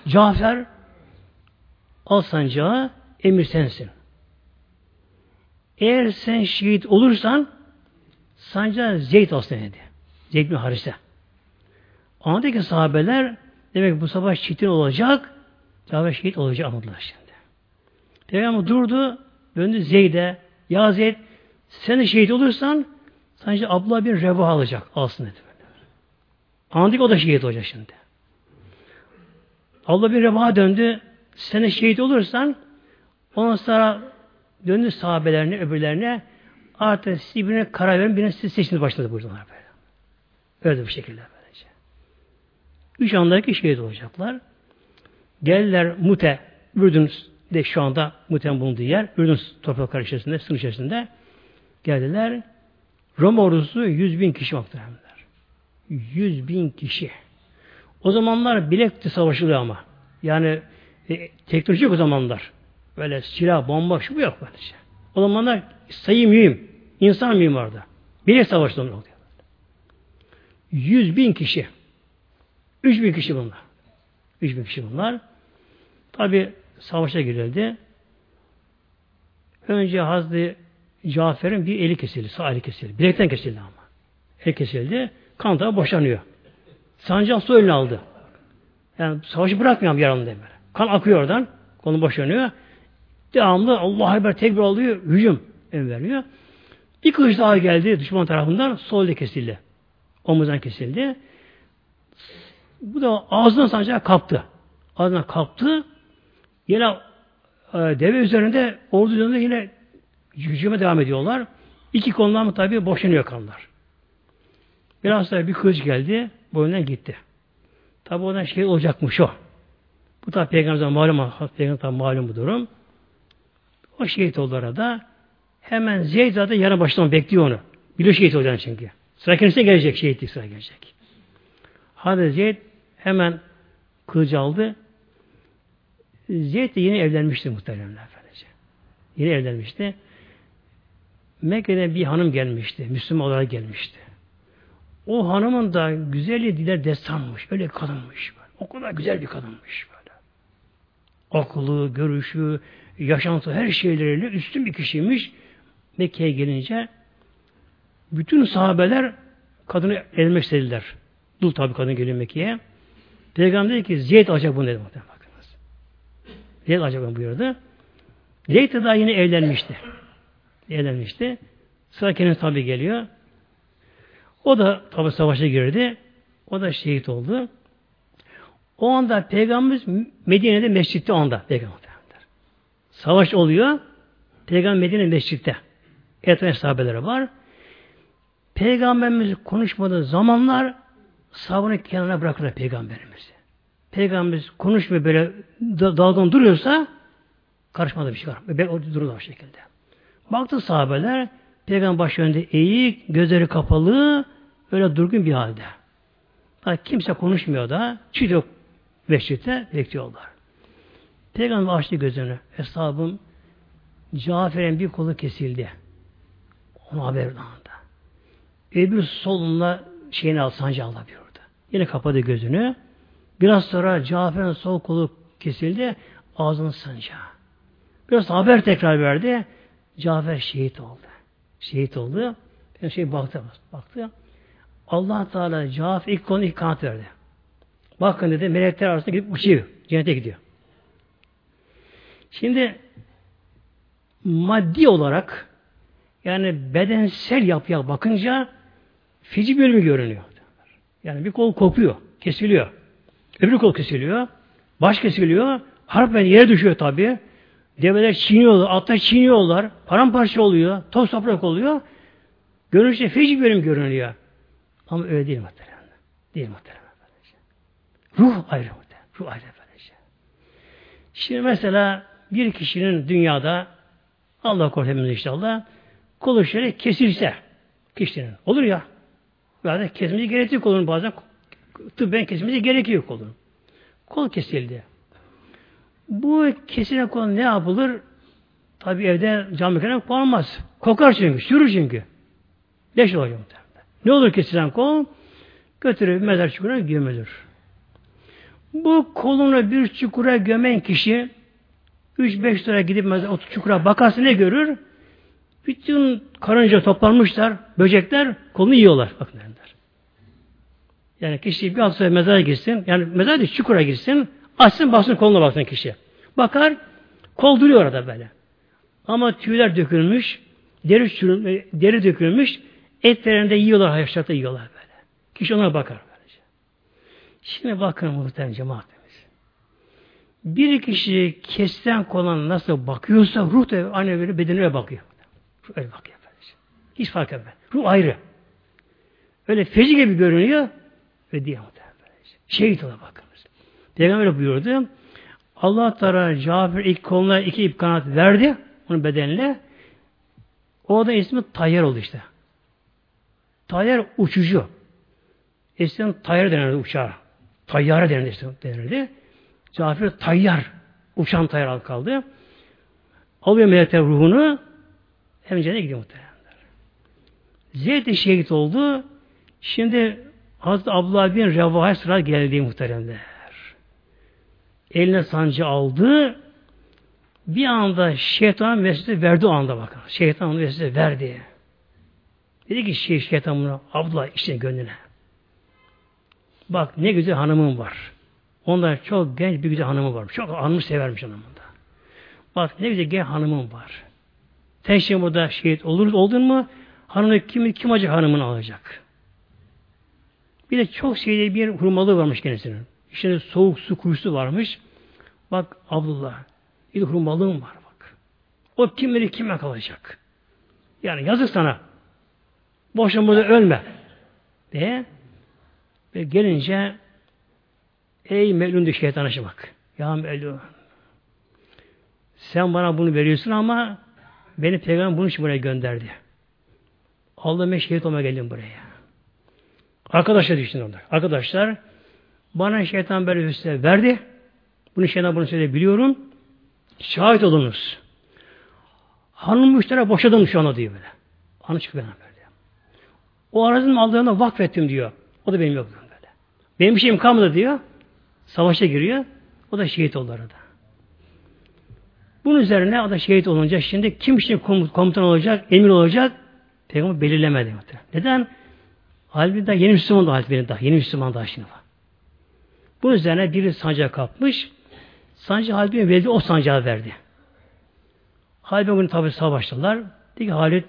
Cafer al sancağı emir sensin. Eğer sen şehit olursan sancağı Zeyd olsun dedi. Zeyd bin Harise. Anladı ki sahabeler demek bu savaş çetin olacak Cafer şehit olacak anladılar şimdi. Peygamber durdu döndü Zeyd'e ya Zeyd sen de şehit olursan Sadece Abdullah bir reva alacak. Alsın dedi. Anladık o da şehit olacak şimdi. Allah bir reva döndü. Sen de şehit olursan ondan sonra döndü sahabelerine, öbürlerine artık siz birine karar verin, birine siz seçiniz başladı buyurdular böyle. Öyle bir şekilde böylece. Üç andaki şehit olacaklar. Geldiler Mute, Ürdün de şu anda Mute'nin bulunduğu yer, Ürdün toprakları içerisinde, sınır içerisinde geldiler. Roma ordusu 100 bin kişi muhtemelenler. 100 bin kişi. O zamanlar bilekti savaşılıyor ama. Yani e, teknoloji yok o zamanlar. Böyle silah, bomba, şu bu yok böylece. O zamanlar sayı mühim. insan mühim vardı. Bilek savaşı oluyor. 100 bin kişi. 3 bin kişi bunlar. 3 bin kişi bunlar. Tabi savaşa girildi. Önce Hazreti Cafer'in bir eli kesildi. Sağ eli kesildi. Bilekten kesildi ama. El kesildi. Kan tabi boşanıyor. Sancak su aldı. Yani savaşı bırakmıyor yaralını böyle. Kan akıyor oradan. Konu boşanıyor. Devamlı Allah Ekber tekbir alıyor. Hücum veriyor. Bir kılıç daha geldi düşman tarafından. Sol eli kesildi. Omuzdan kesildi. Bu da ağzından sancağı kaptı. Ağzından kaptı. Yine e, deve üzerinde, ordu üzerinde yine hücuma devam ediyorlar. İki konudan tabi boşanıyor kanlar. Biraz sonra bir kılıç geldi, boyundan gitti. Tabi ondan şey olacakmış o. Bu tabi peygamberden malum, peygamberden malum bu durum. O şehit oldu arada. Hemen Zeyd zaten yanı baştan bekliyor onu. Biliyor şehit olacağını çünkü. Sıra kendisine gelecek, şehitlik sıra gelecek. Hadi Zeyd hemen kılıcı aldı. Zeyd de yeni evlenmişti muhtemelen efendice. Yeni evlenmişti. Mekke'den bir hanım gelmişti. Müslüman olarak gelmişti. O hanımın da güzelliği diler destanmış. Öyle kadınmış. Böyle. O kadar güzel bir kadınmış böyle. Akıllı, görüşü, yaşantı her şeyleriyle üstün bir kişiymiş. Mekke'ye gelince bütün sahabeler kadını elmek istediler. Dul tabi kadın geliyor Mekke'ye. Peygamber dedi ki Zeyd alacak bunu dedi. Bakınız. Zeyd alacak bunu buyurdu. Zeyd de daha yine evlenmişti evlenmişti. Sıra kendisi tabi geliyor. O da tabi savaşa girdi. O da şehit oldu. O anda Peygamberimiz Medine'de mescitte o anda Peygamber. Savaş oluyor. Peygamber Medine mescitte. Etrafında sahabeleri var. Peygamberimiz konuşmadığı zamanlar sahabını kenara bırakırlar Peygamberimizi. Peygamberimiz konuşmuyor böyle dalgın duruyorsa karışmadı bir şey var. O dururlar o şekilde. Baktı sahabeler peygamber baş önünde eğik, gözleri kapalı, öyle durgun bir halde. Daha kimse konuşmuyor da çiğ yok bekliyorlar. Peygamber açtı gözünü. Hesabım Cafer'in bir kolu kesildi. Ona haber anda. Öbür solunla şeyini al, bir orada. Yine kapadı gözünü. Biraz sonra Cafer'in sol kolu kesildi. Ağzının sancağı. Biraz haber tekrar verdi. Cafer şehit oldu. Şehit oldu. Ben şey baktı, baktı. Allah Teala Cafer ilk konu ilk kanat verdi. Bakın dedi melekler arasında gidip uçuyor. Cennete gidiyor. Şimdi maddi olarak yani bedensel yapıya bakınca feci bölümü görünüyor. Yani bir kol kopuyor, kesiliyor. Öbür kol kesiliyor. Baş kesiliyor. Harpen yere düşüyor tabi. Develer çiğniyorlar, atlar çiğniyorlar. Paramparça oluyor. Toz toprak oluyor. Görünüşte feci bölüm görünüyor. Ama öyle değil muhtemelen. Değil muhtemelen. Ruh ayrı muhtemelen. Ruh ayrı efendice. Şimdi mesela bir kişinin dünyada Allah korusun inşallah kolu şöyle kesilse kişinin. Olur ya. Bazen kesmesi gerekiyor kolun bazen tıbben kesmesi gerekiyor kolun. Kol kesildi. Bu kesilen kol ne yapılır? Tabi evde cam mekanı olmaz. Kokar çünkü, sürür çünkü. Leş olacak Ne olur kesilen kol? Götürür mezar çukuruna gömülür. Bu kolunu bir çukura gömen kişi 3-5 lira gidip mezar, o çukura bakarsa ne görür? Bütün karınca toplanmışlar, böcekler kolunu yiyorlar. Bakın derler. Yani kişi bir hafta mezara girsin, yani mezara değil çukura girsin, açsın baksın koluna baksın kişi. Bakar, kol duruyor orada böyle. Ama tüyler dökülmüş, deri, çürüm, deri dökülmüş, etlerinde yiyorlar, hayatta yiyorlar böyle. Kişi ona bakar böylece. Şimdi bakın muhtemelen cemaatimiz. Bir kişi kesilen kolan nasıl bakıyorsa ruh da aynı böyle bedenine bakıyor. Öyle bakıyor. Böylece. Hiç fark etmez. Ruh ayrı. Öyle feci gibi görünüyor ve diye. Şehit ola bakınız. Peygamber buyurdu. Allah Teala Cafer ilk koluna iki ip kanat verdi. Onun bedenine. O da ismi Tayyar oldu işte. Tayyar uçucu. Eskiden Tayyar denirdi uçağa. Tayyare denirdi işte denirdi. Cafer Tayyar. Uçan Tayyar kaldı. Alıyor melekler ruhunu hemen cennete gidiyor muhtemelen. Zeyd de şehit oldu. Şimdi Hazreti Abdullah bin Revah'a sıra geldi muhteremler. Eline sancı aldı. Bir anda şeytan vesvese verdi o anda bakın. Şeytan vesvese verdi. Dedi ki şey, şeytan bunu Abdullah işte gönlüne. Bak ne güzel hanımım var. Onda çok genç bir güzel hanımı var. Çok hanımı severmiş hanımında. Bak ne güzel genç hanımım var. Sen şimdi burada şehit olur, oldun mu hanımı kim, kim acı hanımını alacak? Bir de çok şeyde bir hurmalı varmış kendisinin. İşte soğuk su kuyusu varmış. Bak Abdullah bir hurmalığım var bak. O kim bilir kime kalacak. Yani yazık sana. Boşuna burada ölme. Diye. Ve gelince ey melun şeytan bak. Ya melun. Sen bana bunu veriyorsun ama beni peygamber bunun için buraya gönderdi. Allah'ım şehit olmaya geldim buraya. Arkadaşlar düşünün onlar. Arkadaşlar bana şeytan böyle üstüne verdi. Bunu şeytan bunu söyleyebiliyorum. Şahit olunuz. Hanım müşteri boşadım şu anda diyor böyle. Hanım çıkıyor böyle. O arazinin aldığına vakfettim diyor. O da benim yok böyle. Benim bir şeyim kalmadı diyor. Savaşa giriyor. O da şehit oldu arada. Bunun üzerine o da şehit olunca şimdi kim şimdi komutan olacak, emir olacak? Peygamber belirlemedi. Neden? Halbuki daha yeni Müslüman da halbuki daha. Yeni Müslüman daha şimdi var. Bunun üzerine biri sancağı kapmış. Sancı Halid'in verdi, o sancağı verdi. Halid bunu tabi savaştılar. Dedi ki Halid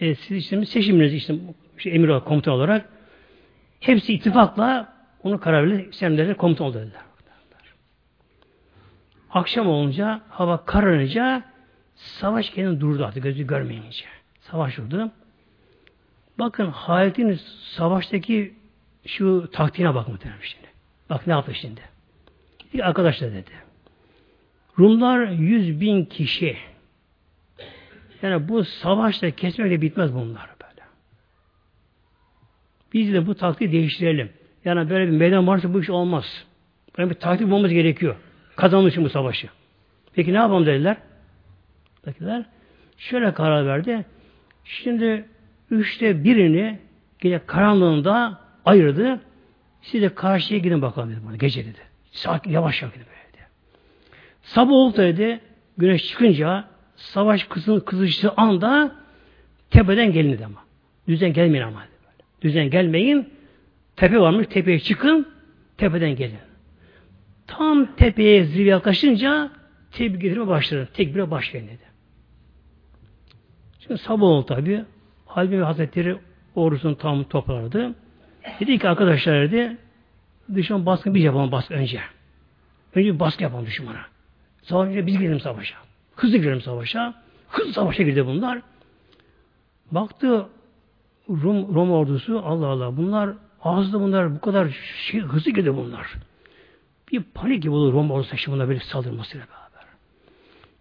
e, siz işte seçiminiz işte, işte emir olarak, komutan olarak hepsi ittifakla onu karar verdi. Dediler komutan ol dediler. Akşam olunca hava kararınca savaş kendini durdu artık gözü görmeyince. Savaş durdu. Bakın Halid'in savaştaki şu taktiğine bakın muhtemelen şimdi. Bak ne yaptı şimdi. Bir arkadaşlar dedi. Rumlar yüz bin kişi. Yani bu savaşta kesmekle bitmez bunlar böyle. Biz de bu taktiği değiştirelim. Yani böyle bir meydan varsa bu iş olmaz. Böyle bir taktik bulmamız gerekiyor. Kazanmak için bu savaşı. Peki ne yapalım dediler. Dediler. Şöyle karar verdi. Şimdi üçte birini gece karanlığında ayırdı. Siz de karşıya gidin bakalım dedi bana gece dedi. Sakin yavaş yavaş dedi böyle dedi. Sabah oldu dedi. Güneş çıkınca savaş kızın kızıştığı anda tepeden gelin dedi ama. Düzen gelmeyin ama dedi. Düzen gelmeyin. Tepe varmış. Tepeye çıkın. Tepeden gelin. Tam tepeye zirve yaklaşınca tebrik getirme başlarım. Tekbire başlayın dedi. Şimdi sabah oldu tabi. Halbuki Hazretleri ordusunu tam topladı. Dedi ki arkadaşlar dedi düşman baskın bir yapalım baskı önce. Önce bir baskı yapalım düşmana. Savaşa biz girelim savaşa. Hızlı girelim savaşa. Hızlı savaşa girdi bunlar. Baktı Rum, Rom ordusu Allah Allah bunlar ağızda bunlar bu kadar şey, hızlı girdi bunlar. Bir panik gibi olur Rom ordusu şimdi bunlar böyle saldırmasıyla beraber.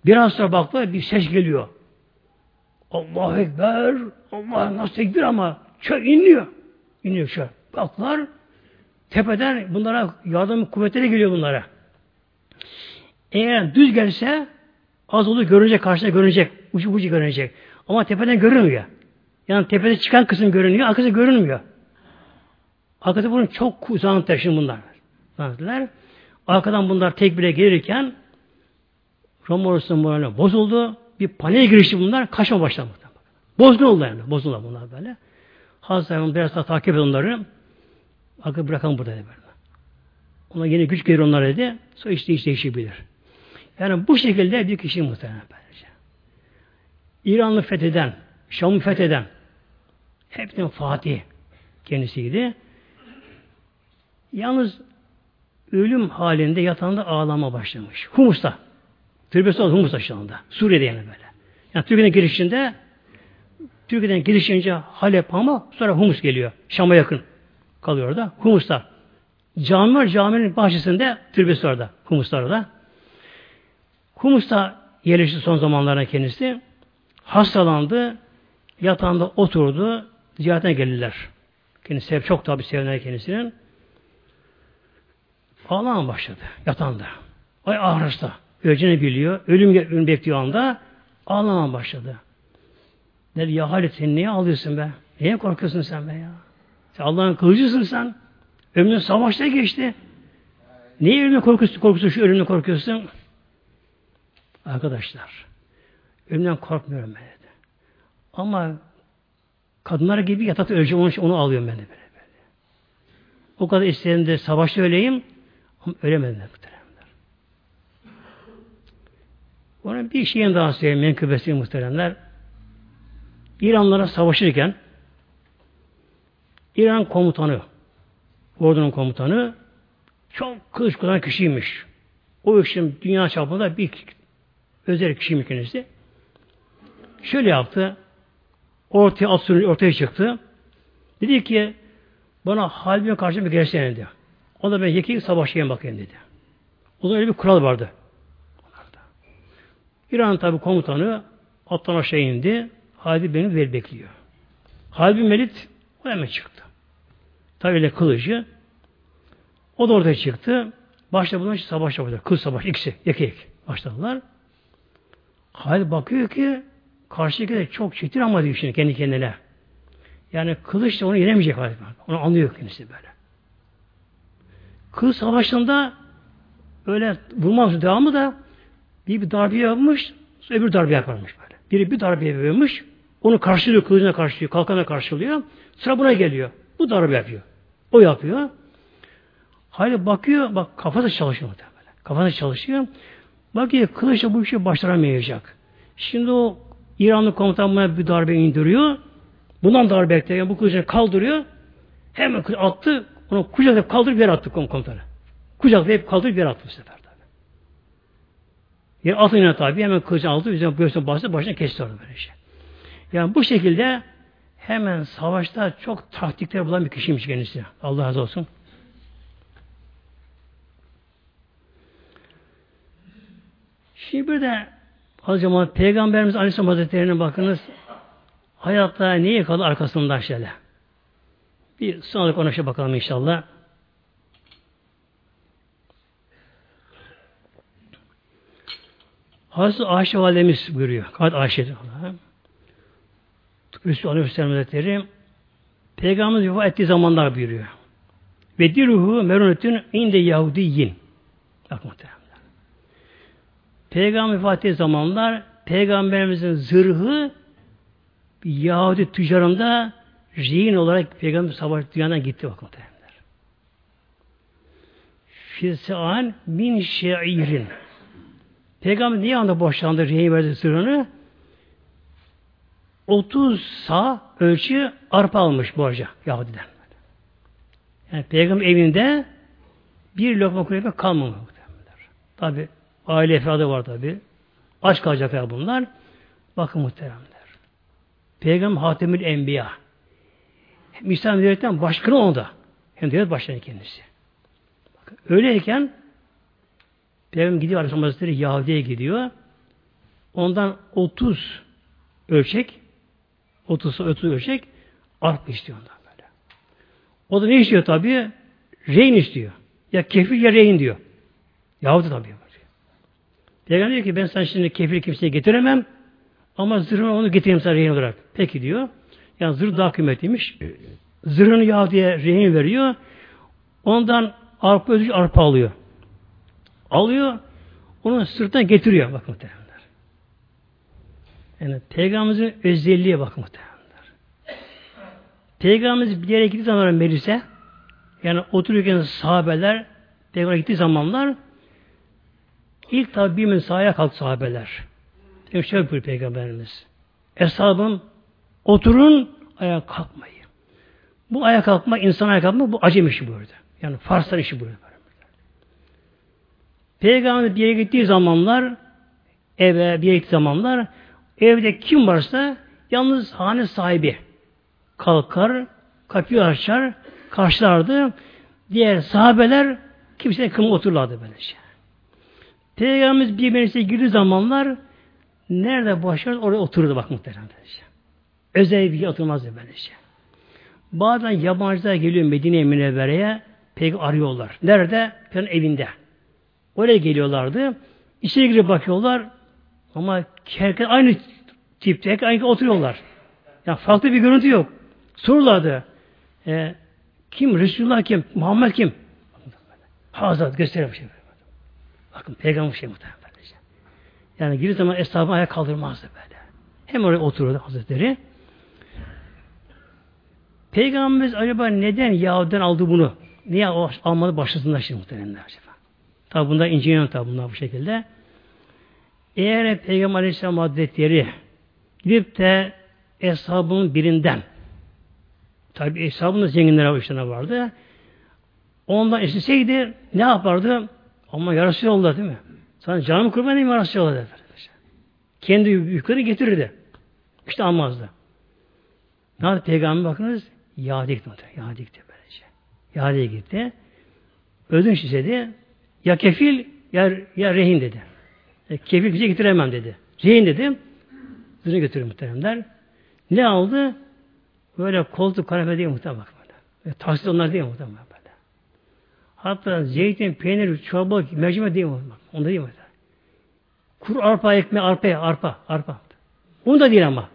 Biraz sonra baktı bir ses geliyor. Allahu Ekber, Allah nasıl tekbir ama çöl inliyor. İniyor şöyle. Baklar tepeden bunlara yardım kuvvetleri geliyor bunlara. Eğer düz gelse az olur görünecek, karşıda görünecek, ucu ucu görünecek. Ama tepeden görünmüyor. Yani tepede çıkan kısım görünüyor, arkası görünmüyor. Arkası bunun çok uzağını taşın bunlar. Zannettiler. Arkadan bunlar tekbire gelirken Roma ordusunun morali bozuldu. Bir paniğe girişti bunlar. Kaçma başladı. Bozdu oldu yani. Bozdular bunlar böyle. Hazreti biraz daha takip et onları. Akıl bırakalım burada dedi böyle. Ona yine güç gelir onlar dedi. Sonra işte iş değişebilir. Yani bu şekilde bir kişi muhtemelen böylece. İranlı fetheden, Şam'ı fetheden, hepsinin Fatih kendisiydi. Yalnız ölüm halinde yatağında ağlama başlamış. Humus'ta. Türbesi olan Humus'ta şu anda. Suriye'de yani böyle. Yani Türkiye'nin girişinde Türkiye'den girişince Halep ama sonra Humus geliyor. Şam'a yakın kalıyor orada. Humus'ta. Cami var. Caminin bahçesinde türbesi orada. Humus'ta orada. Humus'ta yerleşti son zamanlarda kendisi. Hastalandı. Yatağında oturdu. Ziyaretine geldiler. Kendisi hep çok tabi sevenler kendisinin. Ağlamaya başladı yatağında. Ay ağrısta. Öleceğini biliyor. Ölüm, ölüm bekliyor anda ağlamaya başladı. Dedi ya Halit sen niye ağlıyorsun be? Niye korkuyorsun sen be ya? Sen Allah'ın kılıcısın sen. Ömrün savaşta geçti. Niye ölümle korkuyorsun, korkuyorsun şu ölümle korkuyorsun? Arkadaşlar, ölümden korkmuyorum ben dedi. Ama kadınlar gibi yatakta öleceğim onu, onu alıyorum ben de böyle. O kadar istedim de savaşta öleyim ama ölemedim de muhteremler. Onun bir şeyin daha söyleyeyim menkıbesi muhteremler. İranlara savaşırken İran komutanı ordunun komutanı çok kılıç kullanan kişiymiş. O işin dünya çapında bir özel kişiymiş kendisi. Şöyle yaptı. Ortaya ortaya çıktı. Dedi ki bana halbime karşı bir gelsene dedi. O da ben yekik savaşayım bakayım dedi. O zaman öyle bir kural vardı. İran tabi komutanı attan aşağı indi. Halid beni ver bekliyor. Halid bin Melit o hemen çıktı. Tabi öyle kılıcı. O da ortaya çıktı. Başta bunlar savaş yapıyorlar. Kız savaş ikisi. Yekek başladılar. Halid bakıyor ki karşıdaki de çok çetin ama diyor şimdi kendi kendine. Yani kılıç da onu yenemeyecek Halid. Onu anlıyor kendisi böyle. Kız savaşında öyle vurmaz devamı da bir, bir darbe yapmış, öbür darbe yaparmış böyle. Biri bir darbe yapıyormuş, onu karşılıyor, kılıcına karşılıyor, kalkana karşılıyor. Sıra buna geliyor. Bu darbe yapıyor. O yapıyor. Hayır bakıyor, bak kafası çalışıyor böyle. Kafası çalışıyor. Bakıyor kılıçla bu işi başaramayacak. Şimdi o İranlı komutan buna bir darbe indiriyor. Bundan darbe bekliyor. Bu kılıcını kaldırıyor. Hemen attı. Onu kucaklayıp kaldırıp yere attı komutanı. Kucaklayıp kaldırıp yere attı bu sefer. Yer altına tabi hemen kılıcını aldı. Üzerine göğsüne bastı. Başına kesti orada böyle şey. Yani bu şekilde hemen savaşta çok taktikler bulan bir kişiymiş kendisi. Allah razı olsun. Şimdi bir de zaman Peygamberimiz Aleyhisselam Hazretleri'ne bakınız hayatta neyi kaldı arkasında şöyle. Bir ona şey bakalım inşallah. Hazreti Ayşe Validemiz buyuruyor. Kat Ayşe Resul Aleyhisselam Hazretleri Peygamberimiz vefat ettiği zamanlar buyuruyor. Ve diruhu merunetün inde Yahudiyin. Bak muhtemelen. Peygamber vefat ettiği zamanlar Peygamberimizin zırhı Yahudi tüccarında rehin olarak Peygamber savaş dünyadan gitti bak muhtemelen. Fis'an min şeirin. Peygamber niye anda boşlandı rehin verdi zırhını? 30 sağ ölçü arpa almış borca Yahudi'den. Yani peygamber evinde bir lokma ekmek kalmamış. Tabi aile efradı var tabi. Aç kalacaklar bunlar. Bakın muhteremler. Peygamber Hatemül Enbiya. Hem İslam devletten başkanı o da. Hem devlet başkanı kendisi. Bakın, öyleyken Peygamber gidiyor Aleyhisselam Hazretleri Yahudi'ye gidiyor. Ondan 30 ölçek 30 30 ölçek arpa istiyor ondan böyle. O da ne istiyor tabi? Rehin istiyor. Ya kefil ya rehin diyor. Yahudi tabi. Peygamber diyor ki ben sana şimdi kefil kimseye getiremem ama zırhını onu getireyim sana rehin olarak. Peki diyor. Yani zırh daha kıymetliymiş. Zırhını Yahudi'ye rehin veriyor. Ondan arpa ödücü arpa alıyor. Alıyor. Onu sırtına getiriyor. Bakın muhtemelenler. Yani Peygamberimizin özelliğe bakın muhtemelenler. Peygamberimiz bir yere gittiği zaman meclise yani otururken sahabeler Peygamber gittiği zamanlar ilk tabi bir sahaya kalktı sahabeler. Buyuruyor Peygamberimiz. Eshabım oturun ayağa kalkmayın. Bu ayağa kalkma, insan ayağa kalkma bu acemi işi buyurdu. Yani Farslar işi buyurdu. Peygamber bir yere gittiği zamanlar eve bir yere gittiği zamanlar evde kim varsa yalnız hane sahibi kalkar, kapıyı açar, karşılardı. Diğer sahabeler kimseye kım oturlardı böylece. Peygamberimiz bir meclise girdiği zamanlar nerede başlar oraya otururdu bak muhtemelen böylece. Özel bir oturmazdı böylece. Bazen yabancılar geliyor Medine-i Münevvere'ye peygamber arıyorlar. Nerede? Peygamber evinde. Oraya geliyorlardı. İçeri girip bakıyorlar ama herkes aynı tipte, herkes aynı oturuyorlar. Yani farklı bir görüntü yok. Sorulardı. E, kim? Resulullah kim? Muhammed kim? Hazret gösteriyor bir şey. Bakın peygamber şey muhtemelen. Yani girdiği zaman esnafı ayağa kaldırmazdı böyle. Hem oraya otururdu Hazretleri. Peygamberimiz acaba neden Yahudi'den aldı bunu? Niye almadı başlasınlar şimdi muhtemelen acaba? Tabi bunlar inceliyor tabi bunlar bu şekilde. Eğer Peygamber Aleyhisselam Hazretleri gidip de eshabının birinden tabi eshabının zenginlere başlarına vardı. Ondan isteseydi ne yapardı? Ama yarısı yolda değil mi? Sana canım kurban edeyim yarısı yolda dedi. Kendi yukarı getirirdi. İşte almazdı. Ne yaptı Peygamber bakınız? Yahudi gitti. Yahudi gitti böylece. Yahudi gitti. Ödünç istedi. Ya kefil ya, ya rehin dedi. E, kefil bize getiremem dedi. Rehin dedim. Zırhını götürür muhteremler. Ne aldı? Böyle koltuk kanepe değil muhtemelen böyle. Taksit onlar değil muhtemelen böyle. Hatta zeytin, peynir, çorba, mercimek değil muhtemelen. Onda değil muhtemelen. Kur arpa ekmeği, arpa, arpa, arpa. Bunu da değil ama.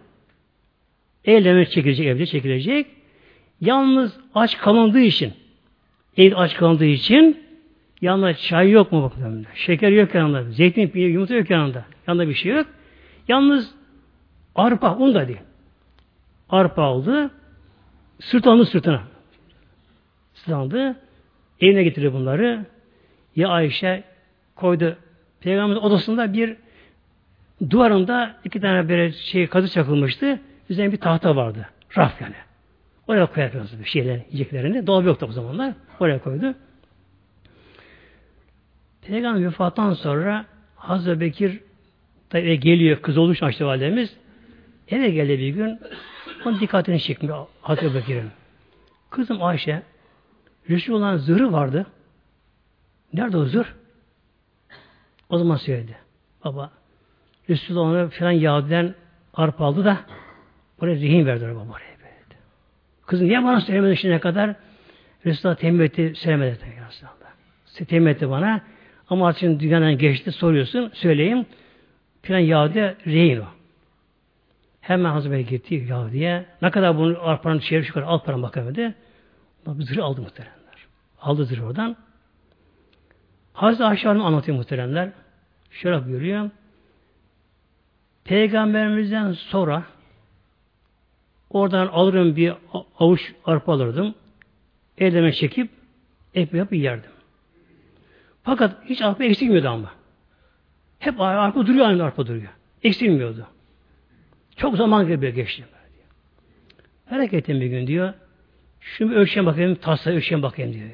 Eyleme çekilecek, evde çekilecek. Yalnız aç kalındığı için, ev aç kalındığı için yanında çay yok mu bakın Şeker yok yanında. Zeytin, yumurta yok yanında. Yanında bir şey yok. Yalnız arpa, un da değil. Arpa aldı. Sırt aldı sırtına. Sırt aldı. Evine getirdi bunları. Ya Ayşe koydu. Peygamber odasında bir duvarında iki tane böyle şey kazı çakılmıştı. Üzerine bir tahta vardı. Raf yani. Oraya koyar bir şeyler, yiyeceklerini. Dolabı yoktu o zamanlar. Oraya koydu. Peygamber vefattan sonra Hazreti Bekir tabi geliyor, kız olmuş açtı validemiz. Eve geldi bir gün. Onun dikkatini çekmiyor Hazreti Bekir'in. Kızım Ayşe Resul olan zırhı vardı. Nerede o zırh? O zaman söyledi. Baba Resulullah ona falan Yahudi'den arpa aldı da oraya zihin verdi baba oraya. Kızım niye bana söylemedin şimdiye kadar? Resulullah tembih etti, söylemedi. Resulullah. Tembih etti bana. Ama şimdi dünyadan geçti soruyorsun. Söyleyeyim. Filan Yahudi rehin o. Hemen Hazreti gitti Yahudi'ye. Ne kadar bunu arpanın çevir şu kadar al param bakamadı. Bir zırh aldı muhteremler. Aldı zırh oradan. Hazreti Hanım anlatıyor muhteremler. Şöyle buyuruyor. Peygamberimizden sonra oradan alırım bir avuç arpa alırdım. Elime çekip ekmek yapıp yerdim. Fakat hiç arpa eksilmiyordu ama. Hep arpa duruyor aynı arpa duruyor. Eksilmiyordu. Çok zaman gibi geçti. Hareketim bir gün diyor. Şunu ölçeyim bakayım, tasla ölçeyim bakayım diyor.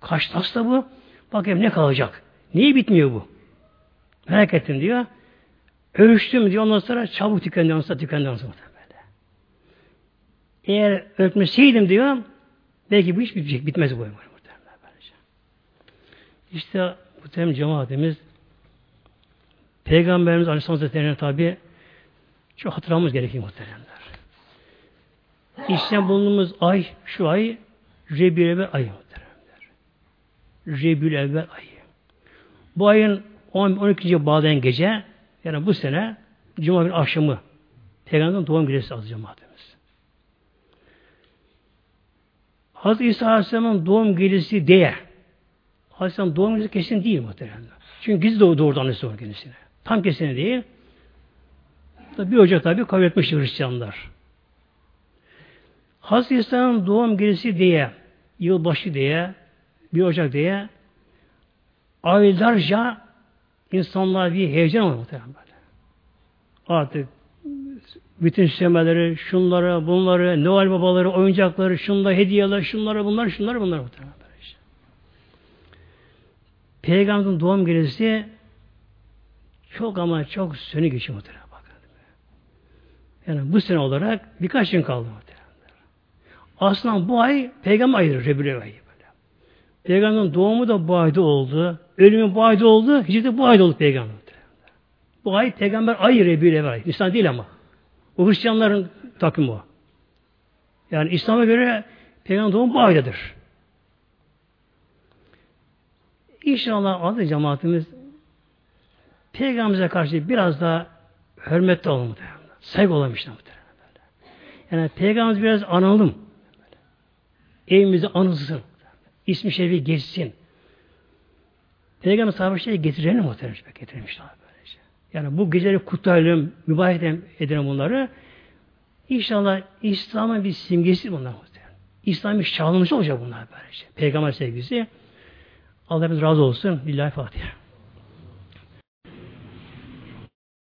Kaç tasla bu? Bakayım ne kalacak? Niye bitmiyor bu? Merak ettim diyor. Ölçtüm diyor. Ondan sonra çabuk tükendi. Ondan sonra tükendi. Ondan sonra. Eğer ölçmeseydim diyor belki bu hiç bitmeyecek. Bitmez bu. İşte bu tem cemaatimiz Peygamberimiz Aleyhisselam Hazretleri'ne tabi çok hatırlamamız gerekiyor muhteremler. İşte bulunduğumuz ay, şu ay Rebül Evvel ayı muhteremler. Rebül Evvel ayı. Bu ayın 10, 12. bağlayan gece yani bu sene Cuma günü akşamı Peygamber'in doğum gecesi adı cemaatimiz. Hazreti İsa Aleyhisselam'ın doğum gecesi diye Aleyhisselam doğum gecesi kesin değil muhtemelen. Çünkü gizli doğdu oradan Aleyhisselam kendisine. Tam kesin değil. Bir Ocak tabi kabul etmiş Hristiyanlar. Hazreti İsa'nın doğum gecesi diye, yılbaşı diye, bir Ocak diye aylarca insanlar bir heyecan var muhtemelen. Artık bütün süslemeleri, şunları, bunları, Noel babaları, oyuncakları, şunları, hediyeler, şunları, bunlar, şunları, bunlar muhtemelen işte. Peygamberin doğum gecesi çok ama çok sönük geçiyor muhtemelen. Bakın. Yani bu sene olarak birkaç gün kaldı muhtemelen. Aslında bu ay peygamber ayıdır, Rebül ayı böyle. Peygamberin doğumu da bu ayda oldu. Ölümü bu ayda oldu. Hicreti bu ayda oldu peygamber. Bu ay peygamber ayı Rebül ay. İnsan değil ama. O Hristiyanların takımı o. Yani İslam'a göre peygamber doğumu bu aydadır. İnşallah adı cemaatimiz Peygamberimize karşı biraz daha hürmetli olalım. Saygı olalım işte. Yani Peygamberimiz biraz analım. Evimizi anılsın. İsmi şerefi geçsin. Peygamber sahibi şey getirelim muhtemelen. Getirelim işte. Yani bu geceleri kutlayalım, mübarek edelim bunları. İnşallah İslam'ın bir simgesi bunlar muhtemelen. İslam'ın şanlısı olacak bunlar böylece. Peygamber sevgisi. Allah razı olsun. Lillahi Fatiha.